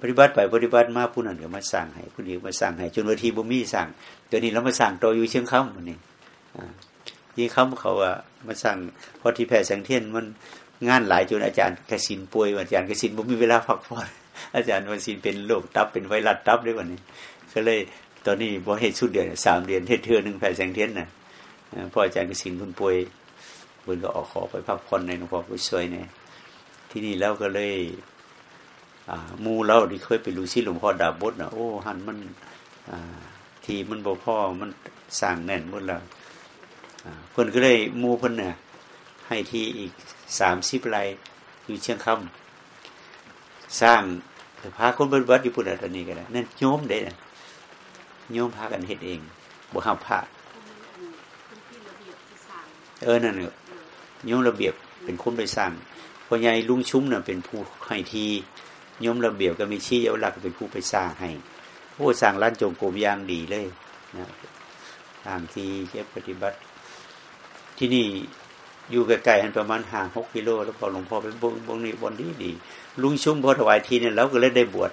ปฏิบัติไปปฏิบัติมาผู้นั้นก็มาสั่งให้ผู้นี้มาสั่งให้จนวันทีบุมีสั่งตัวนี้เรามาสั่งตัวอยู่เชียงคำวัน นี้ที่เขาเขาว่ามาสั่งพอที่แผ่แสงเทียนมันงานหลายจนอาจารย์กสินป่วยอาจารย์กสินบ่มีเวลาพักผ่อนอาจารย์วันศิลเป็นโรคตับเป็นไวรัสตับด้วยวันนี้ ก็เลยตอนนี้บ่เฮ็ดชุดเดือนสามเดือนเฮ็ดเทือหนึ่งแผ่แสงเทียนน่ะพ่ออาจารย์กสินเพิ่นป่วยเพิ่นก็ออกขอไปพักผ่อนในหลวงพ่อผู้ช่วยเนี่ยที่นี่แล้วก็เลยอ่ามู่เราที่เคยไปรู้ชีหลวงพ่อดาบดน่ะโอ้หันมันอ่าทีมันบ่พ่อมันสร้างแน่นหมดแล้ว เพิ่นก็เลยหมู่เพิ่นน่ะให้ที่อีก30ไร่อยู่เชียงคำสร้างพาคนเบิ่วัดอยู่พุ่นน่ะตอนนี้ก็ได้นั่นโยมเด้น่ะโยมพากันเฮ็ดเองบ่ห้ามพระเออนั่นน่ะโยมระเบียบเป็นคนไปสร้างพ่อใหญ่ลุงชุ้มน่ะเป็นผู้ให้ทีโยมระเบียบก็มีชี้เยาวลักษณ์เป็นผู้ไปสร้างให้โอ้สร้างร้านจงกรมอย่างดีเลยนะทางที่เก็บปฏิบัติ ที่นี่อยู่ใกล้ๆกันประมาณห่างหกกิโล แล้วพอหลวงพ่อไปบงบงนี่บนดีดีลุงชุ้มพอถวายทีเนี่ยเราก็เลยได้บวช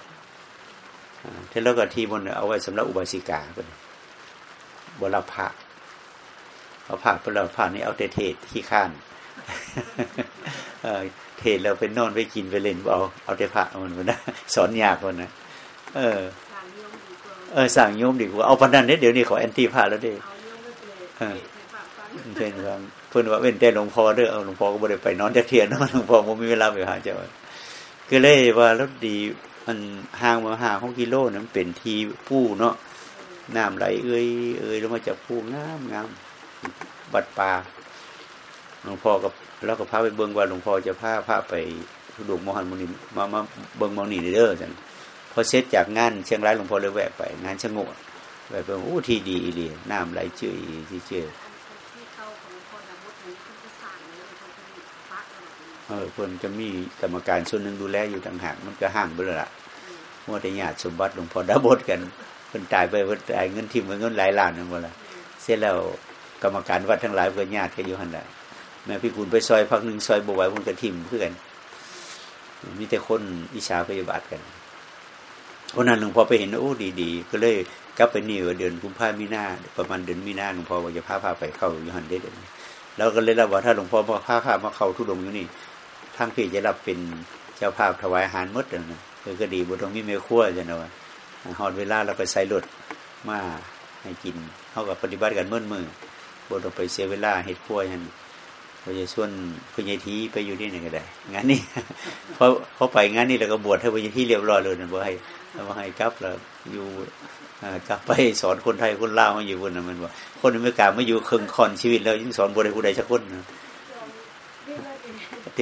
อ่าทีแล้วก็ทีบนเอาไว้สำหรับอุบาสิกาเป็นบวรพระเอาพระเป็นเราพระนี่เอาแต่เทศที่ข้านเออเทศเราไปนอนไปกินไปเล่นบ่เอาเอาแต่พระมันมันนะสอนยากคนนะเออเออสั่งโยมดีกว่าเอาพันนันเนี่ยเดี๋ยวนี้ขอแอนตี้พระแล้วเด้เออ เพื่อนฟังเพื่อนว่าเป็นแต่หลวงพ่อเด้อเอาหลวงพ่อก็บ่ได้ไปนอนจักเทียนนะหลวงพ่อบ่มีเวลาไปหาเจ้าก็เลยว่ารถดีมันห่างมาห่างของกิโลนั้นเป็นทีผู้เนาะน้ำไหลเอ้ยเอ้ยลงมาจากผู้งามงามบัดปลาหลวงพ่อกับแล้วก็พาไปเบิ่งว่าหลวงพ่อจะพาพาไปทุดงมหันมุนีมามาเบิ่งมองนี่เด้อจังพอเสร็จจากงานเชียงรายหลวงพ่อเลยแวะไป งานชะโงกแวะไปโอ้ที่ดีอีหลีน้ำไหลเจือยที่เจือ เออเพิ่นจะมีกรรมการส่วนหนึ่งดูแลอยู่ต่างหากมันก็ห่างไปเลยล่ะมัวแต่ญาติสมบัติหลวงพ่อดาบดกันเพิ่นตายไปเพิ่นตายเงินทิมเงินหลายล้านนั่นบ่ล่ะเสร็จแล้วกรรมการวัดทั้งหลายเพิ่นญาติกันอยู่หันแหละแม่พี่คุณไปซอยพักหนึ่งซอยบ่ไวเพิ่นก็ทิ่มคือนมีแต่คนอิจฉาพยาบาทกันเพราะนั้นหลวงพ่อไปเห็นโอ้ดีๆก็เลยกลับไปนี่ว่าเดือนกุมภาพันธ์มีนาประมาณเดือนมีนาหลวงพ่อว่าจะพาพาไปเข้าอยู่หันเด็ดแล้วก็เลยรับว่าถ้าหลวงพ่อมาพาพามาเข้าทุดงอยู่นี่ ทางพี่จะรับเป็นเจ้าภาพถวายอาหารมดนะคือก็ดีบุตรงมีเมฆขั้วจะนะว่าหอดเวลาเราไปใส่รถมาให้กินเท่ากับปฏิบัติกันเมื่อมือบต้องไปเสียเวลาเห็ดขั้วยันเราจะชวนพญทีไปอยู่ที่ไหนก็ได้งานนี้เพราะเขาไปงานนี้แล้วก็บวชให้พญทีเรียบร้อยเลยนะบ่ให้บ่ให้กลับแล้วอยู่กลับไปสอนคนไทยคนลาวมาอยู่บนนั้นมันว่าคนอเมริกามาอยู่ครึ่งคอนชีวิตแล้วยิ่งสอนบวชให้ผู้ใดสักคนนะเต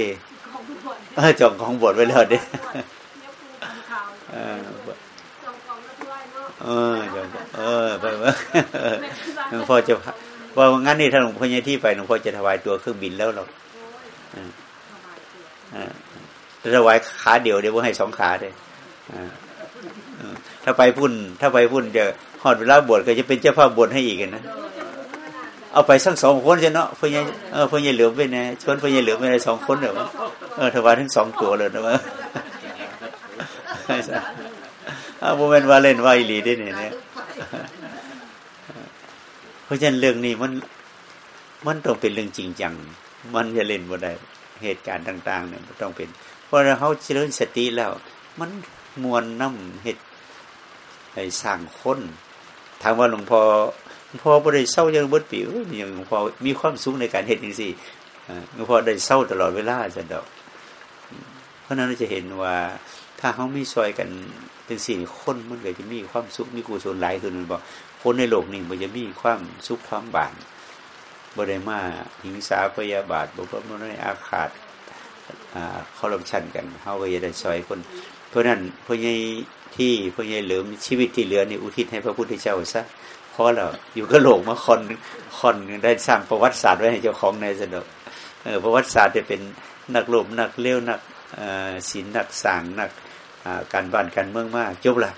เออจองของบวชไว้แล้วเด้เออเออจองเออไปว่าหลวงพ่อจะว่างั้นนี่ถ้าหลวงพ่อเนี่ยที่ไปหลวงพ่อจะถวายตัวเครื่องบินแล้วหรอกถวายขาเดียวเดี๋ยวว่าให้สองขาเลยถ้าไปพุ่น ถ้าไปพุ่นจะหอดเวลาบวชก็จะเป็นเจ้าภาพบวชให้อีกนะ เอาไปสักสองคนใช่เนาะเพื่อนเออเพื่อนเหลือไปนะชวนเพื่อนเหลือไปในสองคนเดี๋ยวเออถวายทั้งสองตัวเลยนะมั้งอ้าวโมเมนต์ว่าเล่นว่าอีลีได้เนี่ยเพราะฉะนั้นเรื่องนี้มัน มันต้องเป็นเรื่องจริงจัง มันจะเล่นบ่ได้เหตุการณ์ต่าง ๆ เนี่ยต้องเป็น เพราะเขาเจริญสติแล้ว มันมวลน้ำเหตุให้สร้างคนถามว่าหลวงพ่อ พ่อบ่ได้เศร้ายังบดปิวอย่างหลวงพ่อมีความสุขในการเห็นจริงสิหลวงพ่อได้เศร้าตลอดเวลาจะดอก เพราะนั้นเราจะเห็นว่า ถ้าเขาไม่ซอยกันเป็นสิ่คนมันก็จะมีความสุขมีกุศลหลายขึ้นมันบอกคนในโลกนี้มันจะมีความสุขความบานบริมาหิงสาพยาบาทบุพเพมนอาขาดคอร์รัปชันกันเขาก็จะได้ซอยคน เพราะนั้นพ่อใหญ่ที่พ่อใหญ่เหลือมชีวิตที่เหลือนี่อุทิศให้พระพุทธเจ้าซะ เพราะเราอยู่ก็โลกมาคอนคอนได้สร้างประวัติศาสตร์ไว้ให้เจ้าของในสนุกเออประวัติศาสตร์จะเป็นนักโลภนักเลี้ยวนักศิลนักสร้างนักการบ้านการเมืองมากจบละ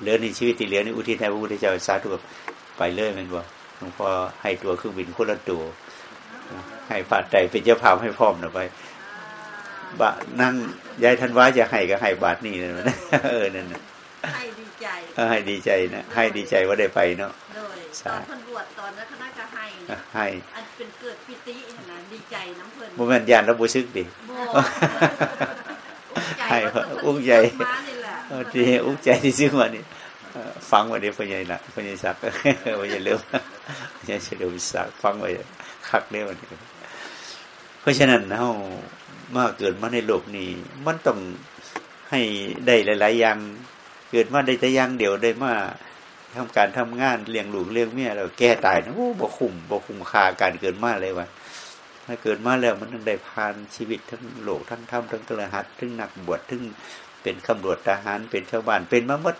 เหลือในชีวิตที่เหลือในอุทิศให้พระพุทธเจ้าสาธุไปเลยมันบอกหลวงพ่อให้ตัวเครื่องบินคนละตัวให้ผาดใจเป็นเจ้าภาพให้พร้อมหน่อยไปบะนั่งยายท่านว่าจะให้ก็ให้บาทนี่นะเออนั่นนะ ให้ดีใจให้ดีใจนะให้ดีใจว่าได้ไปเนาะโดยตอนพันบวชตอนนั้นคณะก็ให้ให้อันเป็นเกิดปิตินะดีใจน้ำเพลินโมเมนต์ยานแล้วบูซึกดิใจให้เพราะอุ้งใจมานี่แหละเออที่อุ้งใจที่ซื้อมานี่เอ่อฟังไว้ดิพ่อใหญ่ละพ่อใหญ่ศักดิ์พ่อใหญ่เลิมพ่อใหญ่เฉลิมศักดิ์ฟังไว้คักเด้วันนี้เพราะฉะนั้นเฮามาเกิดมาในโลกนี้ มันต้องให้ได้หลาย ๆ อย่าง เกิดมาได้แต่อย่างเดียวได้มาทำการทำงานเลี้ยงลูกเลี้ยงเมียแล้วแก้ตายนะโอ้บ่คุ้มบ่คุ้มค่าการเกิดมาเลยว่ะถ้าเกิดมาแล้วมันต้องได้ผ่านชีวิตทั้งโลกทั้งธรรมทั้งกระหัตทั้งนักบวชทั้งเป็นตำรวจทหารเป็นชาวบ้านเป็นมาหมด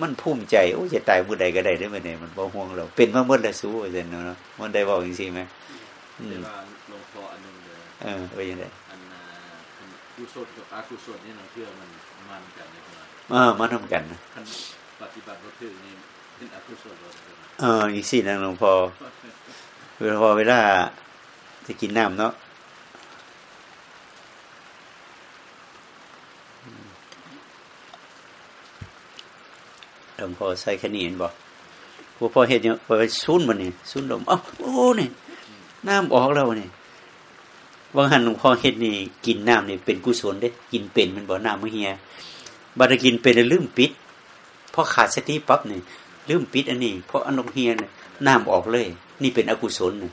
มันภูมิใจโอ้จะตายมื้อใดก็ได้ได้อมื้อนี้มันบ่ห่วงเราเป็นมาหมดแล้วสู้ว่าซั่นเนาะมันได้บอกจริงๆไหมอืแต่มว่าหลวงพ่ออันนึงเลยเออว่าจังไดอันน่ะอันกุศลกับอกุศลนี่นังเชื่อมันมันกันในขณะ เออมาทำกันนะคันปฏิบัติบ่ถึงนี่เป็นอกุศลบ่ได้เอออีกสินะหลวงพ่อเวลาพอเวลาจะกินน้ำเนาะหลวงพ่อใส่แค่นี้เห็นบ่พวกพ่อเห็ดเนี่ยพอไปซุนมันนี่ซุนลมอ้าวโอ้นี่น้ำออกแล้วนี่บางหันหลวงพ่อเห็ดนี่กินน้ำนี่เป็นกุศลเด้ กินเป็นมันบ่น้ำมือเฮีย บัดกินเป็นแล้วลืมปิดเพอขาดสติปั๊บนี่ลืมปิดอันนี้ เพราะอันนกเฮียเนี่ยน้ำออกเลย นี่เป็นอกุศลนี่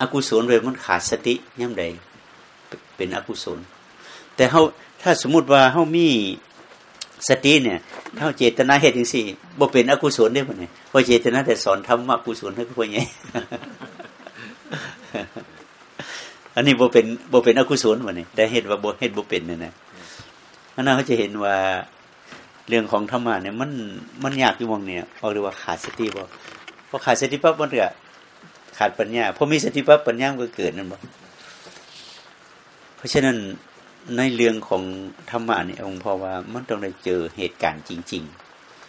อกุศลเลยมันขาดสติย่ำใดเป็นอกุศล แต่เฮาถ้าสมมุติว่าเฮามีสติเนี่ยเฮาเจตนาเฮ็ดจังซี่บ่เป็นอกุศลได้บ่เนี่ยเพราะเจตนาแต่สอนธรรมะกุศลให้ผู้ใหญ่อันนี้บ่เป็นบ่เป็นอกุศลบ่เนี่ยแต่เฮ็ดว่าบ่เฮ็ดบ่เป็นเนั่นน่ะ อันนั้นเขาจะเห็นว่าเรื่องของธรรมะเนี่ยมันมันยากอยู่หมองเนี่ยเอาเรียกว่าขาดสติบ่พอขาดสติปั๊บมันเก็ขาดปัญญาพอมีสติปั๊บปัญญามันก็เกิดนั่นบ่เพราะฉะนั้นในเรื่องของธรรมะเนี่ยองค์พ่อว่ามันต้องได้เจอเหตุการณ์จริง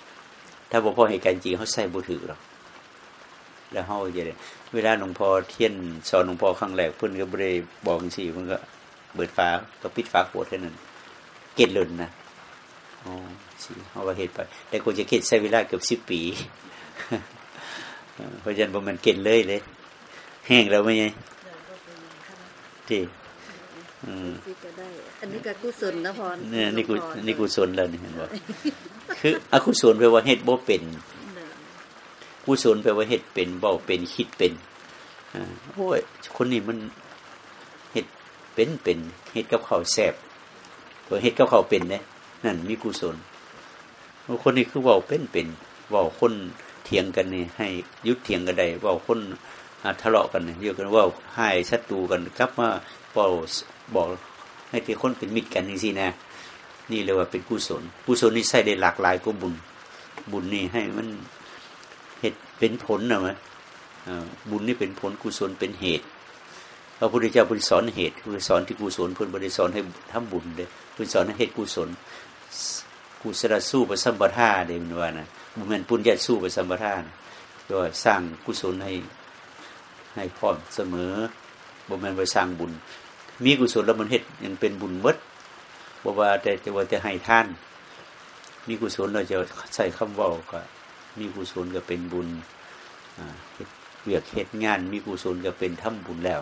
ๆ ถ้าบ่พ่อเหตุการณ์จริงเขาใส่บ่ถือหรอกแล้วเฮาจะได้เวลาหลวงพ่อเทียนสอนหลวงพ่อครั้งแรกเพิ่อนก็บ่ได้บอกจังซี่เพิ่นก็เปิดฝาก็ปิดฝาขวดแค่นั้น เก็ดหล่นนะอ๋อสิเอาว่าเหตุไป แต่กูจะเก็ดใช้เวลาเกือบสิบปีเพราะฉะนั้นบ่มันเก็ดเลยเลย แห้งแล้วไหมไงที่อืมก็ได้อันนี้ก็กุศลนะพรเนี่ยนี่กูนี่กูศลแล้วนี่เห็นบ่คืออกุศลแปลว่าเฮ็ดบ่เป็นกุศลแปลว่าเฮ็ดเป็นเว้าเป็นคิดเป็นอ่าโอ้ยคนนี้มันเฮ็ดเป็นเป็นเฮ็ดกับข้าวแซ่บ ตัวเฮ็ดกับข้าเป็นเด้นั่นมีกุศลคนนี้คือว้าเป็นเป็นว้าคนเถียงกันนี่ให้ยุดเถียงกันได้ว้าคนทะเลาะกันนี่เยอะกันว้าให้ศัตรูกันกลับมาเว้าบอกให้ที่คนเป็นมิตรกันจังซี่นะ นี่เรียกว่าเป็นกุศลกุศลนี่ใส่ได้หลากหลายก็บุญ บุญนี่ให้มันเหตุเป็นผลนะมั้ยบุญนี่เป็นผลกุศลเป็นเหตุ พระพุทธเจ้าพิ่นสอนเหตุพิ่นสอนที่กุศลพิ่นบ่ได้สอนให้ทำบุญเด้เพิ่นสอนให้เหตุกุศลกุศลสู้ประสัมปทาเด้มันว่านะบ่แม่นปุญญาสู้ประสัมปทานะโดยสร้างกุศลให้ให้พร้อมเสมอบ่แม่นไปสร้างบุญ มีกุศลแล้วมันเฮ็ดยังเป็นบุญมดบอกว่าแต่แต่ว่าจะให้ท่าน มีกุศลเราจะใส่คำเว่าก็ มีกุศลก็เป็นบุญอ่าเหวียกเฮ็ดงาน มีกุศลก็เป็นทำบุญแล้ว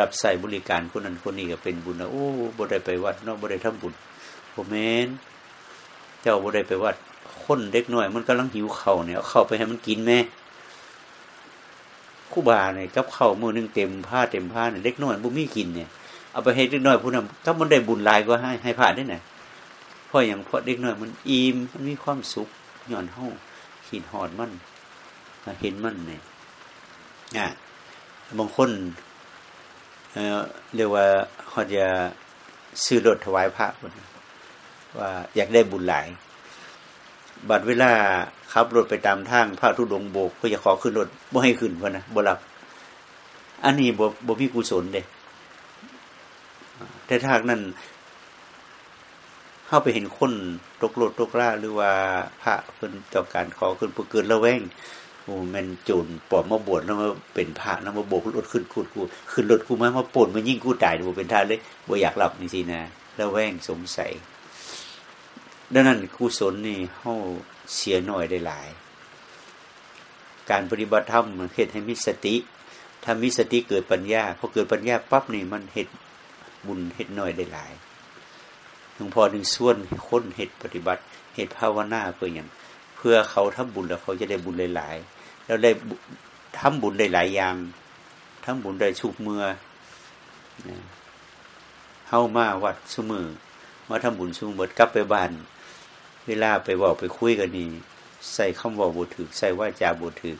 รับใส่บริการคนนั้นคนนี้ก็เป็นบุญนะโอ้บ่ได้ไปวัดเนาะบ่ได้ทำบุญบ่แม่นเจ้าบ่ได้ไปวัด คนเด็กน้อย มันกำลังหิวเข้าเนี่ยเอาข้าไปให้มันกินแม่คู่บาเนี่ยกับเข้ามือหนึงเต็มผ้าเต็มผ้าเนี่ยเด็กน้อยบ่มีกินเนี่ยเอาไปให้เด็กน้อยผู้นั้นถ้ามันได้บุญหลายก็ให้ให้ผ่านได้ไหนเพราะอย่างเพราะเด็กน้อยมันอิ่มมันมีความสุขย้อนเฮาขีดหอดมันเห็นมันเนี่ยอะบางคน เรียกว่าฮอดจะซื้อรถถวายพระพุ่นว่าอยากได้บุญหลาย บัดเวลาขับรถไปตามทางพระธุดงโบกก็จะขอขึ้นรถบ่ให้ขึ้นพุ่นนะบ่รับ อันนี้บ่บ่มีกุศลเด้แต่ถ้านั้นเข้าไปเห็นคนตกโลดตกล่าหรือว่าพระเพิ่นต้องการขอขึ้นผู้เกินละแวง โอ้แมันโจรปลอมมาบวชแล้วมาเป็นพระแล้วมาโบกรถขึ้นกูกูขึ้นรถกูมามาป่นมายิ่งกูตายบ่เป็นท่าเลยบ่อยากหลับนี่สินะละแวงสงสัย ดังนั้นกุศลนี่เฮาเสียหน้อยได้หลาย การปฏิบัติธรรมมันเฮ็ดให้มีสติ ถ้ามีสติเกิดปัญญาพอเกิดปัญญาปั๊บนี่มันเฮ็ดบุญเฮ็ดน้อยได้หลายหลวงพ่อหนึ่งส่วนคนเหตุปฏิบัติเหตุภาวนาเพื่ออย่างเพื่อเขาทำบุญแล้วเขาจะได้บุญหลายๆ แล้วได้บุทำบุญได้หลายอย่างทำบุญได้ชุกเมื่อเฮามาวัดสมือมาทำบุญชุมเบิดกลับไปบ้าน เวลาไปบอกไปคุยกันนี่ใส่คำว่าบุถือใส่ว่าจาบุถือ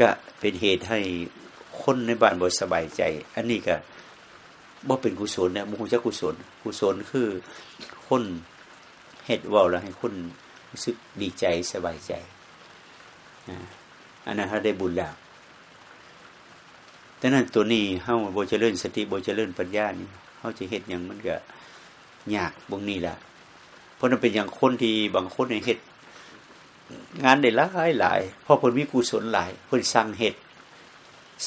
ก็เป็นเหตุให้คนในบ้านบ่สบายใจ อันนี้ก็บ่เป็นกุศลเนี่ยมุขจะกุศล กุศลคือคนเฮ็ดว้าแล้วให้คนรู้สึกดีใจสบายใจอ่า อันนั้นเขาได้บุญแล้วแต่นั้นตัวนี้เฮาโบเจริญสติโบเจริญปัญญานี่เฮาจะเฮ็ดหยังมันก็ยากบงนี้แหละเพราะนั้นเป็นอย่างคนที่บางคนในเฮ็ดงานได้หลายหลายเพราะเพิ่นมีกุศลหลายเพิ่นสร้างเฮ็ด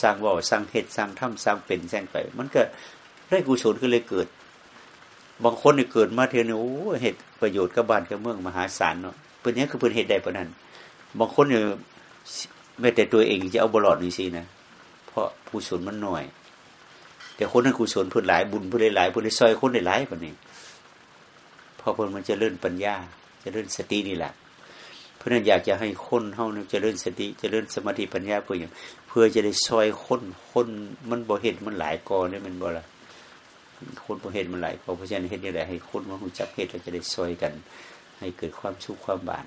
สร้างเว่าสร้างเฮ็ดสร้างทำสร้างเป็นสร้างไป มันก็ได้กุศลก็เลยเกิด บางคนนี่เกิดมาเทนโอ้เฮ็ดประโยชน์กับบ้านกับเมืองมหาศาลเนาะเพิ่นนี้คือเพิ่นเฮ็ดได้ปานนั้น บางคนเนี่ย แม้แต่ตัวเองจะเอาบลอดนี่สินะ เพราะกุศลมันหน้อย แต่คนนั้นกุศลเพิ่นหลายบุญเพิ่นหลายเพิ่นได้ซอยคนได้หลายปานนี้พอเพิ่นมันจะเลื่อนปัญญาจะเลื่อนสตินี่แหละเพราะนั้นอยากจะให้คนเฮาเนี่ยจะเลื่อนสติจะเลื่อนสมาธิปัญญาเพื่ออย่างเพื่อจะได้ซอยคนคนมันบ่เห็นมันหลายกอเนี่ยมันบ่ละคนบ่เห็นมันหลายกอเพราะฉะนั้นเฮ็ดนี่แหละให้คนมารู้จักเฮ็ดแล้วจะได้ซอยกัน ให้เกิดความสุขความบาน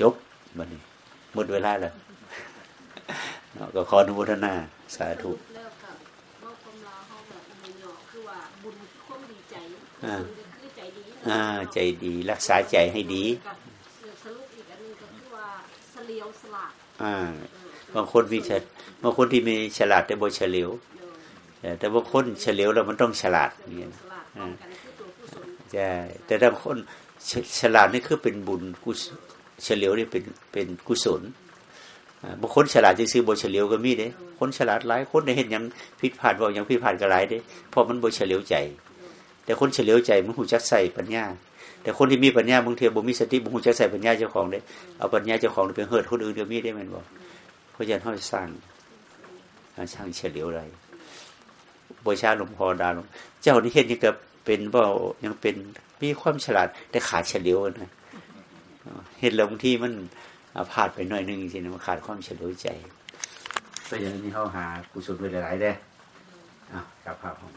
จบ บัดนี้หมดเวลาแล้วเนาะก็ขออนุโมทนาสาธุแล้วก็เว้าความลาวเฮาแบบมันเหยาะคือว่าบุญคือความดีใจอ่าบุญก็คือใจดีอ่าใจดีรักษาใจให้ดีกับสรุปอีกอันหนึงก็คือว่าเสลียวสละอ่าเออบางคนมีฉลบางคนที่มีฉลาดแต่บ่เฉลียวเดี๋ยวแต่แต่บางคนเฉลียวแล้วมันต้องฉลาดเสลีนี่ยวนะสละพร้อมกันคือตัวกุศลใช่แต่ถ้าคนฉฉลาดนี่คือเป็นบุญกุศ เฉลียวนี่เป็นเป็นกุศลบางคนฉลาดจะซื้อบ่เฉลียวก็มีเด้คนฉลาดหลายคนได้เห็นยังผิดพลาดบ่หยังผิดพลาดก็หลายเด้เพราะมันบ่เฉลียวใจ แต่คนเฉลียวใจมันหูจักใส่ปัญญา แต่คนที่มีปัญญาบางทีบ่มีสติบ่หูจักใส่ปัญญาเจ้าของเด้เอาปัญญาเจ้าของไปเฮิดคนอื่นก็มีได้ม่นบ่เพราะฉะนั้นเฮาสร้างสร้างเฉลียวอะไรบ่ชาหลวงพ่อดาหลวงเจ้านี่เฮ็ดนี่ก็เป็นบ่ยังเป็นมีความฉลาดแต่ขาดเฉลียวนะ เฮ็ดแล้วบางทีมันาพลาดไปหน่อยนึงจริงๆมันขาดความเฉลียวใจเพราะฉะนั้นนี่เขาหากุศลไปหลายๆได้อะกับภาพของ